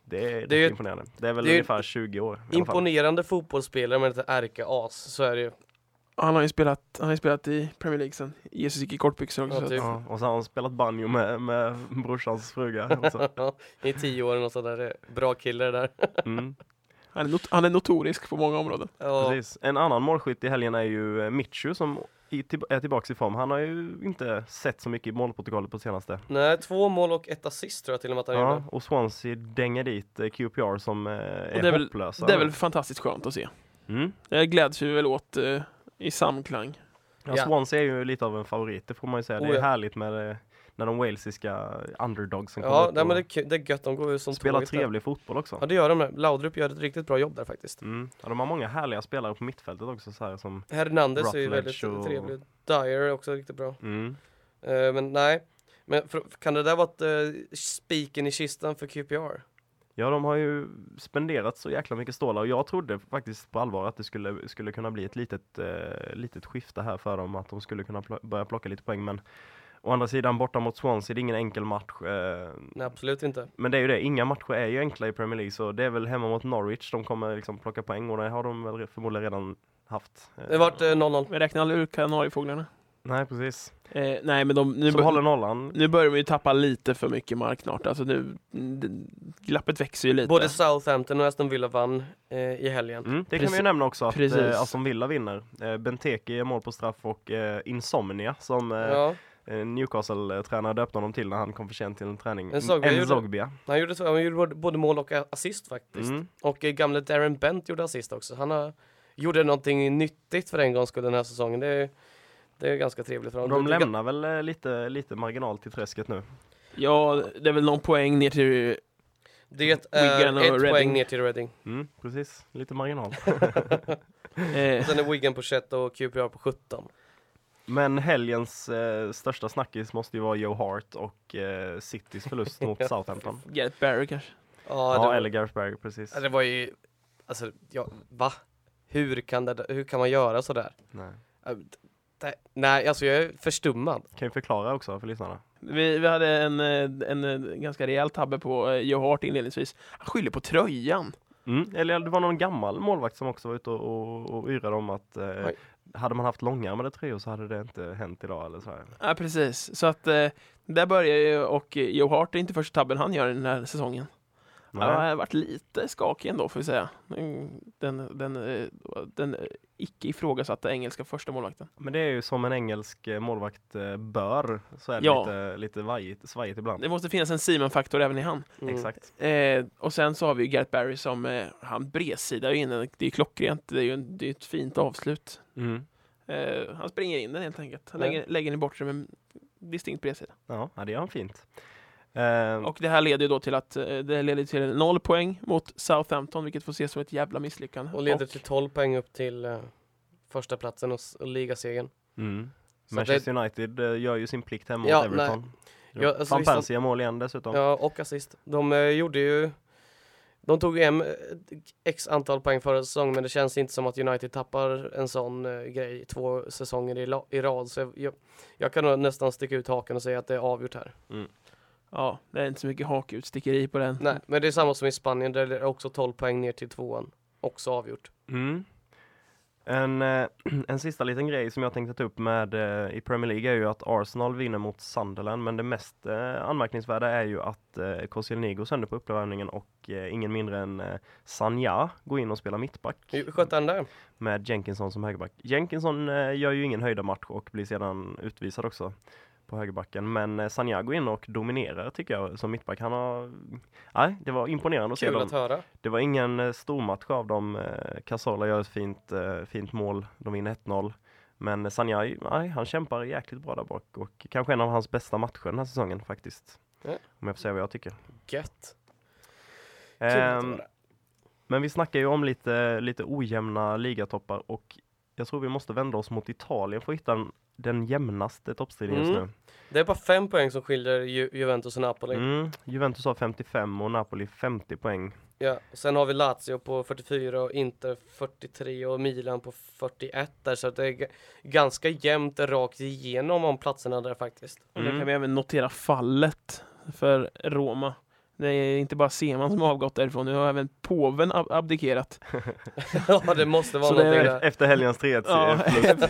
det är, Det är ju- imponerande. Det är väl det är ungefär 20 år. i alla fall. Imponerande fotbollsspelare med ett ärkeas, så är det ju. Han har ju spelat, han har ju spelat i Premier League sen. Jesus gick i kortbyxor också. Ja, typ. Ja, och så har han spelat banjo med, med brorsans fruga. också. I tio år och sådär. Bra kille det där. Mm, Han, är not, han är notorisk på många områden. Ja, precis. En annan målskytt i helgen är ju eh, Mitchu som är tillbaks i form. Han har ju inte sett så mycket i målprotokollet på senaste. nej, två mål och ett assist tror jag till och med att han Ja, gjorde. och Swansea dänger dit eh, QPR som eh, är, det är väl- hopplösa. Det är väl fantastiskt skönt att se. Mm. Jag gläds ju väl åt i samklang. Ja. Swansea är ju lite av en favorit, det får man ju säga. Det Oh, är ja. härligt med när de walesiska underdogsen kommer Ja, nej, men det, är det är gött, de går ju som spelar tåget där. trevlig fotboll också. Ja det gör de. Laudrup gör ett riktigt bra jobb där faktiskt. Mm. Ja, de har många härliga spelare på mittfältet också så här, som Hernandez är ju väldigt och- trevlig. Dyer är också riktigt bra. mm. Eh, men nej, men för, kan det där vara uh, spiken i kistan för QPR? Ja, de har ju spenderat så jäkla mycket stålar och jag trodde faktiskt på allvar att det skulle, skulle kunna bli ett litet, eh, litet skifte här för dem, att de skulle kunna pl- börja plocka lite poäng. Men å andra sidan, borta mot Swansea, det är ingen enkel match. Eh, Nej absolut inte. men det är ju det, inga matcher är ju enkla i Premier League, så det är väl hemma mot Norwich de kommer liksom plocka poäng och det har de väl förmodligen redan haft. Eh, Det vart eh, 0-0. Vi räknar aldrig ur Kanariefåglarna. Nej, precis. Eh, nej, men de, nu, Som håller nollan. nu börjar vi ju tappa lite för mycket mark snart. Alltså nu, glappet växer ju lite. Både Southampton och Aston Villa vann eh, i helgen. Mm, det kan Precis. vi ju nämna också att eh, Aston Villa vinner. Eh, Benteke gör mål på straff och eh, Insomnia som eh, Ja, eh, Newcastle-tränare döpte honom till när han kom för sent till en träning. En Zogbia En gjorde- Zogbia. han gjorde, han gjorde både- mål och assist faktiskt. Mm. Och eh, gamle Darren Bent gjorde assist också. Han har, gjorde någonting nyttigt för en gångs skull den här säsongen. Det är, det är ganska trevligt för honom. De lämnar väl eh, lite, lite marginal till träsket nu. Ja, det är väl någon poäng ner till... Det är och ett Reading. poäng ner till Reading. Mm, precis, lite marginal. Eh, Sen är Wigan på 21 och QPR på 17. Men helgens eh, största snackis måste ju vara Joe Hart och eh, Citys förlust mot Southampton. Gareth Barry kanske. Ja, Ja, det, eller Gareth Barry, precis. ja, det var ju, alltså, ja, va? Hur kan, det, hur kan man göra sådär? Nej. Det- Nej, alltså jag är förstummad. Kan ju förklara också för lyssnarna. Vi, vi hade en, eh, en, eh, ganska rejäl tabbe på eh, Joe Hart inledningsvis. Han skyller på tröjan. Mm. Eller det var någon gammal målvakt som också var ute och, och, och yrade om att eh hade man haft långärmade tröjor så hade det inte hänt idag eller så här. Ja, precis. Så att eh, där börjar ju och Joe Hart är inte första tabben han gör den här säsongen. Nej. Han har varit lite skakig ändå får vi säga. Den, den, den, eh, eh, icke ifrågasatta engelska första målvakten. Men det är ju som en engelsk eh, målvakt bör, så är det Ja. lite, lite vajigt, svajigt ibland. Det måste finnas en Simon-faktor även i han. Mm. Exakt. Eh, och sen så har vi ju Gareth Barry som eh, han bredsidar ju in den. Det är ju klockrent. Det är ju en, det är ett fint avslut. Mm. Eh, han springer in den helt enkelt. Han Ja. lägger, lägger den i bortre med distinkt bredsida. Ja, ja, det gör han fint. Eh, Och det här leder ju då till att eh, det leder till noll poäng mot Southampton, vilket får ses som ett jävla misslyckande. Och leder till 12 poäng upp till uh, första platsen och, och ligasegern. mm. Manchester United eh, gör ju sin plikt hemma Ja, mot Everton. Ja, alltså Van Persie mål igen dessutom. Ja, och assist. De eh, gjorde ju de tog hem x antal poäng förra säsongen men det känns inte som att United tappar en sån eh, grej två säsonger i, i rad. Så jag, jag, kan nog nästan sticka ut haken och säga att det är avgjort här. Ja, det är inte så mycket hakutstickeri på den. Nej, men det är samma som i Spanien där det är också 12 poäng ner till tvåan. Också avgjort. Mm. En, eh, en sista liten grej som jag tänkte ta upp med eh, i Premier League är ju att Arsenal vinner mot Sunderland men det mest eh, anmärkningsvärda är ju att eh, Koscielny går sönder på uppvärmningen och ingen mindre än Sanja går in och spelar mittback Hur skötte han där? med Jenkinson som högerback. Jenkinson gör ju ingen höjda match och blir sedan utvisad också på högerbacken men eh, Sanja går in och dominerar tycker jag som mittback. Han har, nej det var imponerande att se Kul dem. att höra. Det var ingen eh, stor match av dem. Eh, Cazorla gör ett fint, fint mål. De vinner 1-0. Men Sanjay, nej, han kämpar jäkligt bra där bak och kanske en av hans bästa matcher den här säsongen faktiskt. Ja. Om jag får säga vad jag tycker. Gött. Ehm, men vi snackar ju om lite, lite ojämna ligatoppar och jag tror vi måste vända oss mot Italien för att hitta den, den jämnaste toppstriden just Mm. nu. Det är bara fem poäng som skiljer Ju Juventus och Napoli. Mm, Juventus har 55 och Napoli 50 poäng. Ja, och sen har vi Lazio på 44 och Inter 43 och Milan på 41 där så att det är ganska jämnt rakt igenom om platserna där faktiskt. Och där Mm. kan vi även notera fallet för Roma. Det är inte bara Seman som har avgått därifrån, nu har även påven ab- abdikerat. ja, det måste vara Så någonting där. Efter helgens 3 Ja,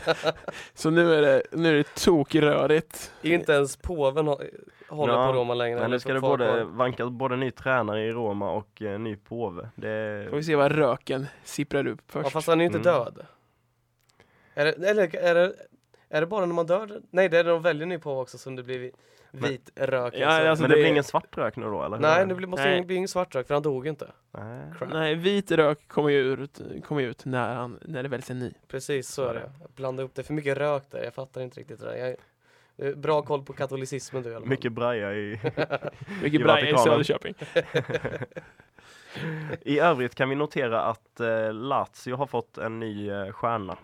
så nu är det, nu är det tokrörigt. Inte ens påven hå- håller Ja, på Roma längre. Men nu ska det både vankas både ny tränare i Roma och eh, ny påve. Det Får vi se vad röken sipprar upp Ja, först. fast han är ju inte Mm. död. Är det, eller är det, är det bara när man dör? Nej, det är när de väljer ny påve också som det blir vit rök. Ja, alltså. alltså men det det- blir ingen svart rök nu då eller? Nej, det blir, måste Nej. bli ingen svart rök för han dog ju inte. Nej. Crap. Nej, vit rök kommer ju ut, kommer ut när, han, när det väljs en ny. Precis, så är det. Jag blandade upp det. för mycket rök där, jag fattar inte riktigt det där. Jag, eh, bra koll på katolicismen du i alla fall. Mycket braja i... Mycket I braja i. Söderköping. I övrigt kan vi notera att eh, Lazio har fått en ny eh, stjärna.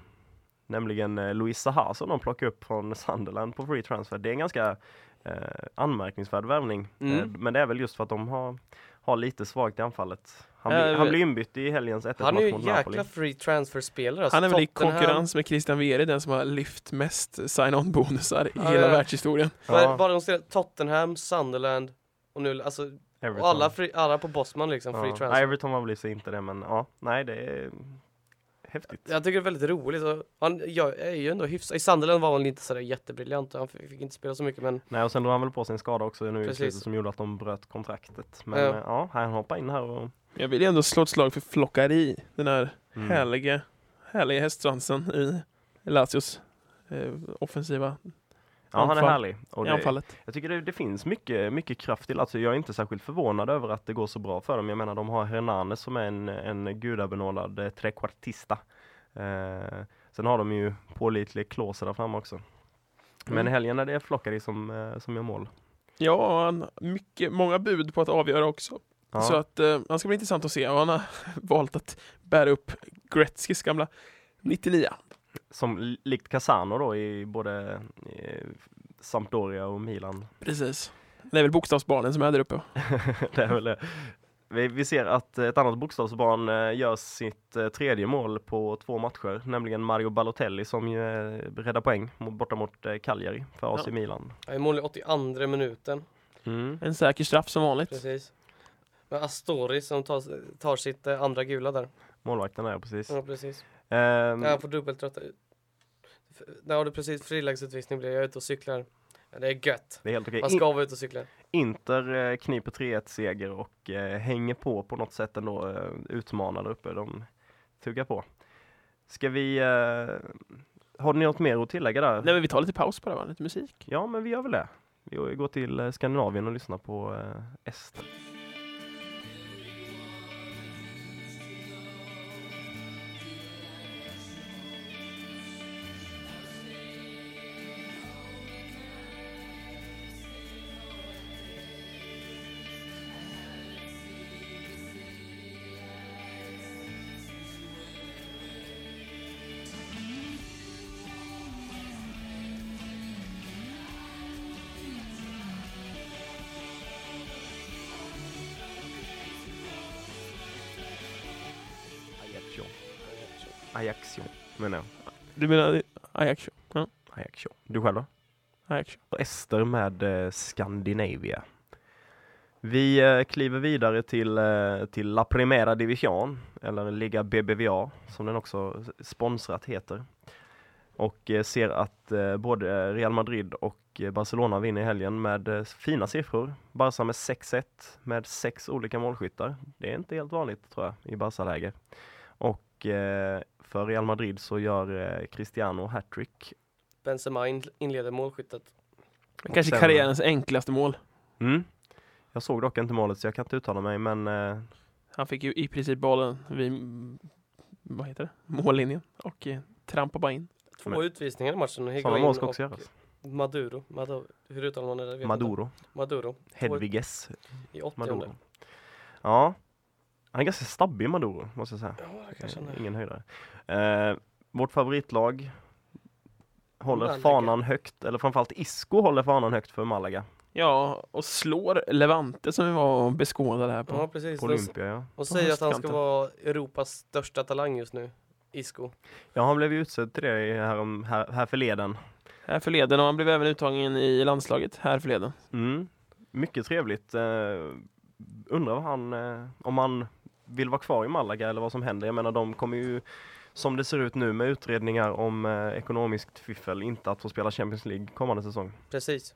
Nämligen eh, Luis Zaha som de plockar upp från Sunderland på free transfer. Det är en ganska eh, anmärkningsvärd värvning. Mm. Eh, men det är väl just för att de har, har lite svagt i anfallet. Han, Ja, blir, men- han blir inbytt i helgens 1 Han är ju jäkla free transfer-spelare. Alltså, Han är väl i konkurrens med Christian Vieri den som har lyft mest sign-on-bonusar i Ja, hela ja. världshistorien. Ja, bara de ser Tottenham, Sunderland och nu, alltså, Everton. och alla, free, alla på Bosman liksom, free ja. transfer. Everton var väl inte det men ja, nej det är häftigt. Jag tycker det är väldigt roligt. Och han jag är ju ändå hyfsad. I Sunderland var han inte sådär jättebriljant. Han fick fick inte spela så mycket men Nej och sen drog han väl på sig en skada också nu i Precis. slutet som gjorde att de bröt kontraktet. Men Ja. ja, ja han hoppade in här och Jag vill ändå slå ett slag för Flockari, den här mm. härliga, härliga hästsvansen i Lazios eh, offensiva Ja han är härlig. Och det, anfallet. jag tycker det, det finns mycket, mycket kraft i Lazio. Jag är inte särskilt förvånad över att det går så bra för dem. Jag menar de har Hernanes som är en, en gudabenådad eh, trekvartista. Eh, sen har de ju pålitlig Klose där framme också. Men Mm. i helgen är det Flockari som, eh, som gör mål. Ja, han mycket, många bud på att avgöra också. Ja. Så att eh, han ska bli intressant att se. Och han har valt att bära upp Gretzkys gamla 99. Som li- likt Casano då i både eh, Sampdoria och Milan. Precis. Det är väl bokstavsbarnen som är där uppe. det är väl det. Vi, vi ser att ett annat bokstavsbarn eh, gör sitt eh, tredje mål på två matcher, nämligen Mario Balotelli som ju eh, räddar poäng mot, borta mot Cagliari för AC Ja. Milan. är mål i 82 minuten. Mm. En säker straff som vanligt. Precis. Men Astori som tar, tar sitt andra gula där. Målvakten är precis. Ja precis. Ehm, Ja, jag får dubbeltrötta. F- Där har du precis frilägesutvisning blir jag ute och cyklar. Ja, det är gött. det är helt okej. Man In- ska vara ute och cykla. Inter eh, kniper 3-1 seger och eh, hänger på på något sätt ändå, eh, utmanar där uppe. De tuggar på. Ska vi, eh, har ni något mer att tillägga där? Nej men vi tar lite paus bara va? Lite musik. Ja, men vi gör väl det. Vi går till eh, Skandinavien och lyssnar på eh, Ester. Ajaccio, menar jag. Du menar Ajax? Ja, Ajaccio. Du själv då? Ajax. Ester med eh, Scandinavia. Vi eh, kliver vidare till, eh, till La Primera Division, eller Liga BBVA som den också sponsrat heter. Och eh, ser att eh, både Real Madrid och eh, Barcelona vinner i helgen med eh, fina siffror. Barca med 6-1 med sex olika målskyttar. Det är inte helt vanligt tror jag i Barca-läger. Och eh, för Real Madrid så gör eh, Cristiano hattrick. Benzema in- inleder målskyttet. Kanske sen- karriärens enklaste mål. Mm. Jag såg dock inte målet så jag kan inte uttala mig men eh, Han fick ju i princip bollen vid vad heter det? mållinjen och eh, trampade bara in. Två Men- utvisningar i matchen. sådana mål ska och också göras. Maduro. Maduro. Hur uttalar man det? Maduro, Maduro. Två Hedviges I åttionde. Maduro. Ja, han är ganska stabbig Maduro måste jag säga. Ja, är. Ingen höjdare. Eh, vårt favoritlag håller Malaga. fanan högt, eller framförallt Isco håller fanan högt för Malaga. Ja, och slår Levante som vi var och beskådade här på. Ja, precis. På Olympia ja. de säger att han ska vara Europas största talang just nu. Isco. Ja, han blev ju utsedd till det här, här, här förleden. Här förleden och han blev även uttagen i landslaget här förleden. Mm. Mycket trevligt. Eh, undrar vad han, eh, om han vill vara kvar i Malaga eller vad som händer. Jag menar de kommer ju som det ser ut nu med utredningar om eh, ekonomiskt fiffel inte att få spela Champions League kommande säsong. Precis.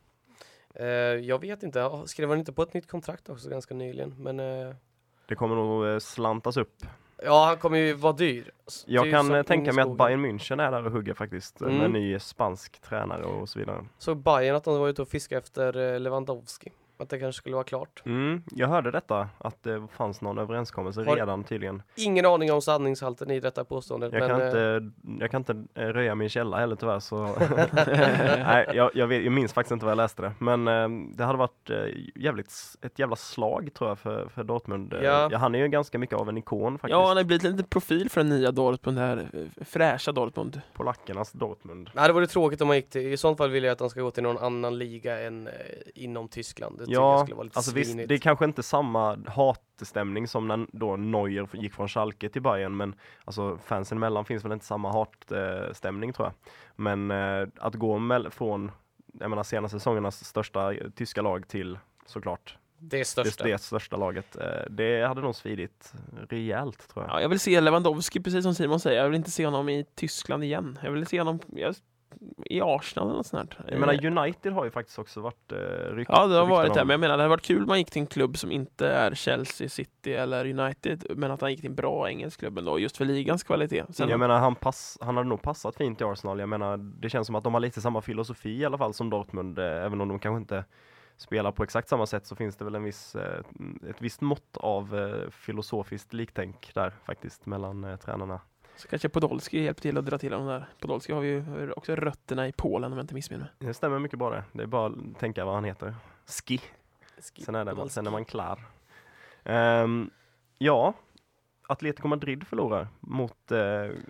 Eh, jag vet inte, skrev han inte på ett nytt kontrakt också ganska nyligen? Men eh, Det kommer nog eh, slantas upp. ja, han kommer ju vara dyr. Jag Dyr kan eh, tänka mig att. Bayern München är där och hugger faktiskt eh, med Mm. en ny spansk tränare och så vidare. Så Bayern att de var ute och fiskade efter Lewandowski. Att det kanske skulle vara klart. Mm, jag hörde detta, att det fanns någon överenskommelse Har- redan tydligen. Ingen aning om sanningshalten i detta påståendet. Jag men, kan eh, inte, jag kan inte eh, röja min källa heller tyvärr så Nej, jag, jag, vet, jag minns faktiskt inte vad jag läste det. Men eh, det hade varit jävligt, ett jävla slag tror jag för, för Dortmund. Ja. Ja, han är ju ganska mycket av en ikon faktiskt. Ja, han har blivit en liten profil för den nya Dortmund här. eh, Fräscha Dortmund. Polackernas Dortmund. Nej, det vore tråkigt om man gick till, i sånt fall vill jag att de ska gå till någon annan liga än inom Tyskland. Det tycker jag Ja, skulle vara lite alltså visst, svinigt. det är kanske inte samma hatstämning som när då Neuer gick från Schalke till Bayern men alltså fansen emellan finns väl inte samma hatstämning tror jag. Men eh, att gå från, jag menar senaste säsongernas största eh, tyska lag till såklart Det är det, största. det största laget. Eh, det hade nog svidit rejält tror jag. Ja, jag vill se Lewandowski, precis som Simon säger. Jag vill inte se honom i Tyskland igen. Jag vill se honom jag, i Arsenal eller något sånt här. Jag menar United har ju faktiskt också varit eh, rykt, Ja, det har varit det. Men jag menar, det hade varit kul om man gick till en klubb som inte är Chelsea, City eller United. Men att han gick till en bra engelsk klubb ändå, just för ligans kvalitet. Sen, Jag menar han, pass, han hade nog passat fint i Arsenal. Jag menar det känns som att de har lite samma filosofi i alla fall som Dortmund. Eh, även om de kanske inte spelar på exakt samma sätt så finns det väl en viss, eh, ett visst mått av eh, filosofiskt liktänk där faktiskt mellan eh, tränarna. Så kanske Podolski hjälper till att dra till honom där. Podolski har ju också rötterna i Polen om jag inte missminner mig. Det stämmer mycket bra det. Det är bara att tänka vad han heter. Ski. Sen är, det, sen är man klar. Ehm, ja, Atletico Madrid förlorar mot eh,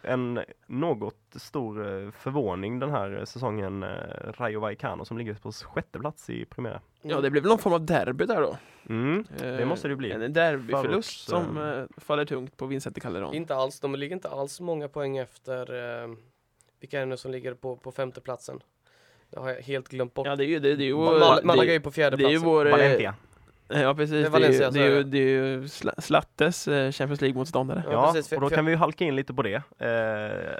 en något stor eh, förvåning den här säsongen. Eh, Rayo Vallecano som ligger på sjätte plats i Primera. Ja, det blir väl någon form av derby där då. Mm, det Eh, måste det bli. En derbyförlust Förorts, som eh, eh, faller tungt på Vincent Calderon. Inte alls, de ligger inte alls många poäng efter eh, vilka är det nu som ligger på, på femte platsen? Det har jag helt glömt bort. Ja, det är ju, det, det är ju, Mal- Malaga är på fjärde det är ju platsen. vår... Valencia. Ja, precis. Det är Det är, Valencia, det, är ju, det. är ju Sla- Slattes eh, Champions League-motståndare. Ja, Ja, precis, för- och då för- kan vi ju halka in lite på det. Eh,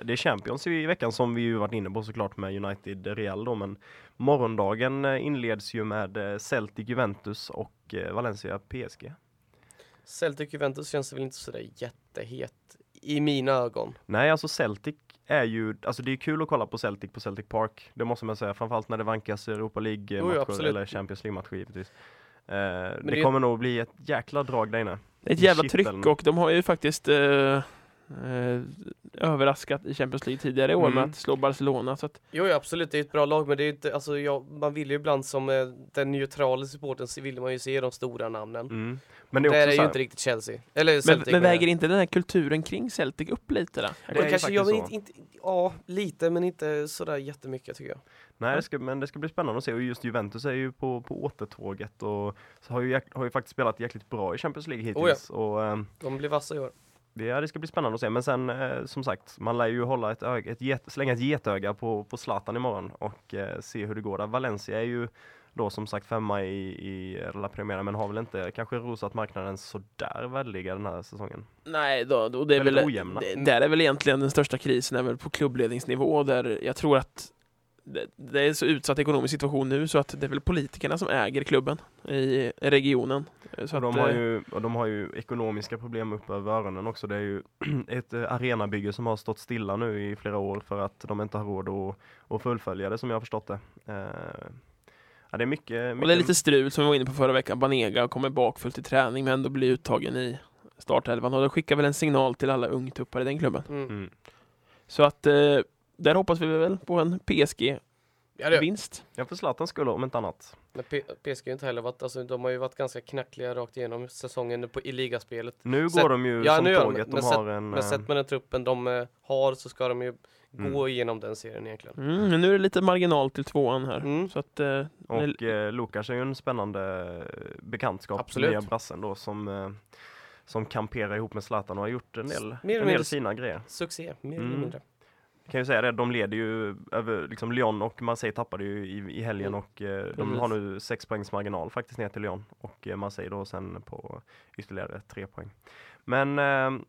det är Champions i veckan som vi ju varit inne på såklart med United Real då, men morgondagen eh, inleds ju med Celtic Juventus och Valencia PSG. Celtic Juventus känns väl inte sådär jättehet i mina ögon. Nej, alltså Celtic är ju, alltså det är kul att kolla på Celtic på Celtic Park. Det måste man säga, framförallt när det vankas Europa League-matcher eller Champions League-matcher givetvis. Eh, det, det kommer nog bli ett jäkla drag där inne. Det ett jävla tryck och de har ju faktiskt eh, eh, överraskat i Champions League tidigare i år med Mm. att slå Barcelona. Så att, Jo, ja, absolut, det är ett bra lag, men det är inte, alltså, jag, man vill ju ibland som eh, den neutrala supporten så vill man ju se de stora namnen. Mm. Men det är det är ju inte riktigt Chelsea. Eller men, Celtic. men jag. väger inte den här kulturen kring Celtic upp lite då? Det Men ju kanske, ja, men faktiskt inte, inte, ja, lite, men inte sådär jättemycket tycker jag. Nej, det ska, men det ska bli spännande att se och just Juventus är ju på, på återtåget och så har, ju, har ju faktiskt spelat jäkligt bra i Champions League Oh hittills. och, ehm, De blir vassa i år. ja, det ska bli spännande att se. Men sen eh, som sagt, man lär ju hålla ett, öga, ett get, slänga ett getöga på, på Zlatan imorgon och eh, se hur det går där. Valencia är ju då som sagt femma i, i La Primera men har väl inte kanske rosat marknaden sådär väldliga den här säsongen. Nej, då, då det är väl, ojämna. det, där är väl egentligen den största krisen är väl på klubbledningsnivå där jag tror att det, det är så utsatt ekonomisk situation nu så att det är väl politikerna som äger klubben i regionen. Så Och de, att, har eh, ju, och de har ju ekonomiska problem upp över öronen också. Det är ju ett eh, arenabygge som har stått stilla nu i flera år för att de inte har råd att, att fullfölja det som jag har förstått det. Eh, ja, det är mycket, Och mycket det är lite strul som vi var inne på förra veckan. Banega kommer bakfullt i träning men ändå blir uttagen i startelvan och det skickar väl en signal till alla ungtuppar i den klubben. Mm. Mm. Så att eh, där hoppas vi väl på en PSG-vinst. Ja, för Zlatans skull om inte annat. men P- PSG har inte heller varit, alltså, de har ju varit ganska knackliga rakt igenom säsongen på, i ligaspelet. Nu Sätt- går de ju Ja, som nu de tåget. De men har en... Men eh, sett med den truppen de eh, har så ska de ju Mm. gå igenom den serien egentligen. Mm, men nu är det lite marginal till tvåan här. Mm. Så att, eh, Och eh, Lukas är ju en spännande eh, bekantskap. Absolut. Nya brassen då som, eh, som kamperar ihop med Zlatan och har gjort en del, Mer eller en del mindre- fina grejer. Succé, mer Mm. eller mindre. Kan ju säga det, de leder ju över, liksom Lyon och Marseille tappade ju i, i helgen Mm. och eh, de Precis. har nu sex poängs marginal faktiskt ner till Lyon och eh, Marseille då sen på ytterligare tre poäng. Men eh,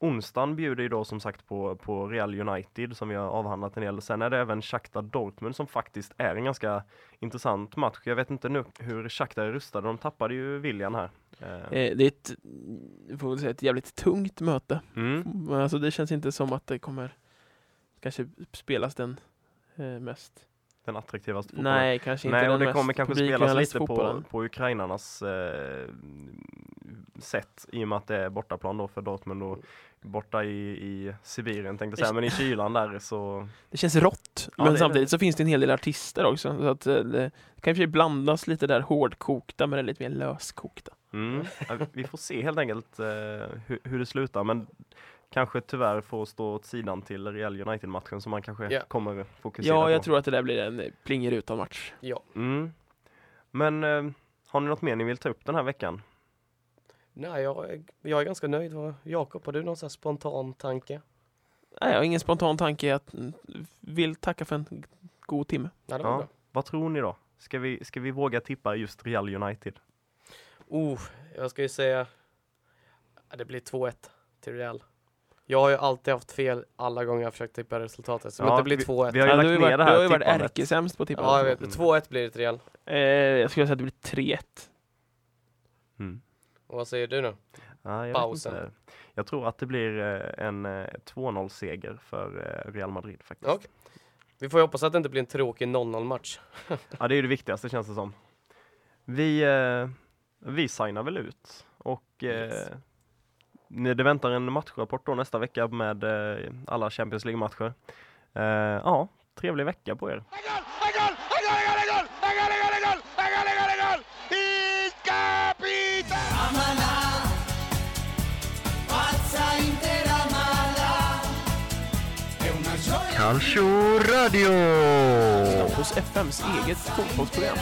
onsdagen bjuder ju då som sagt på, på Real United som vi har avhandlat en del. Sen är det även Shakhtar Dortmund som faktiskt är en ganska intressant match. Jag vet inte nu hur Shakhtar är rustade, de tappade ju William här. Eh, eh, det är ett, får säga, ett jävligt tungt möte. mm. Alltså, det känns inte som att det kommer kanske spelas den eh, mest. Den attraktivaste fotbollen. Nej, kanske inte Nej, den och det mest kommer kanske spelas lite på, fotbollen. på ukrainarnas eh, sätt i och med att det är bortaplan då för Dortmund och borta i, i Sibirien tänkte jag säga, men i kylan där så Det känns rått, Ja, men det samtidigt så finns det en hel del artister också. Så att eh, det kan sig blandas lite där hårdkokta med det lite mer löskokta. mm, ja, vi får se helt enkelt eh, hur, hur det slutar, men kanske tyvärr får stå åt sidan till Real United-matchen som man kanske Ja. kommer fokusera Ja, jag på. tror att det där blir en plingerutan match. Ja. Mm. Men eh, har ni något mer ni vill ta upp den här veckan? Nej, jag, är- jag är ganska nöjd. Jakob, har du någon sån här spontan tanke? Nej, jag har ingen spontan tanke. Jag vill tacka för en god timme. Nej, det var Ja. bra. Vad tror ni då? Ska vi, ska vi våga tippa just Real United? Oh, jag ska ju säga... Ja, det blir 2-1 till Real. Jag har ju alltid haft fel alla gånger jag försökt tippa resultatet. Så Ja, det blir vi- 2-1. vi har ju Ja, lagt du har ju ner varit, det du här har ju varit tippandet. ärkesämst på tippande. Ja, jag vet. Mm. 2-1 blir det till Real. Eh, jag skulle säga att det blir 3-1. Mm. Och vad säger du nu? Ja, jag, Pausen. vet inte. jag tror att det blir eh, en eh, 2-0 seger för eh, Real Madrid faktiskt. Okej. Vi får ju hoppas att det inte blir en tråkig 0-0 match. Ja, det är ju det viktigaste känns det som. Vi, eh, vi signar väl ut och eh, Yes. Ni- det väntar en matchrapport då nästa vecka med eh, alla Champions League-matcher. Eh, ja, trevlig vecka på er. Calcio Radio! Hos FMs eget fotbollsprogram.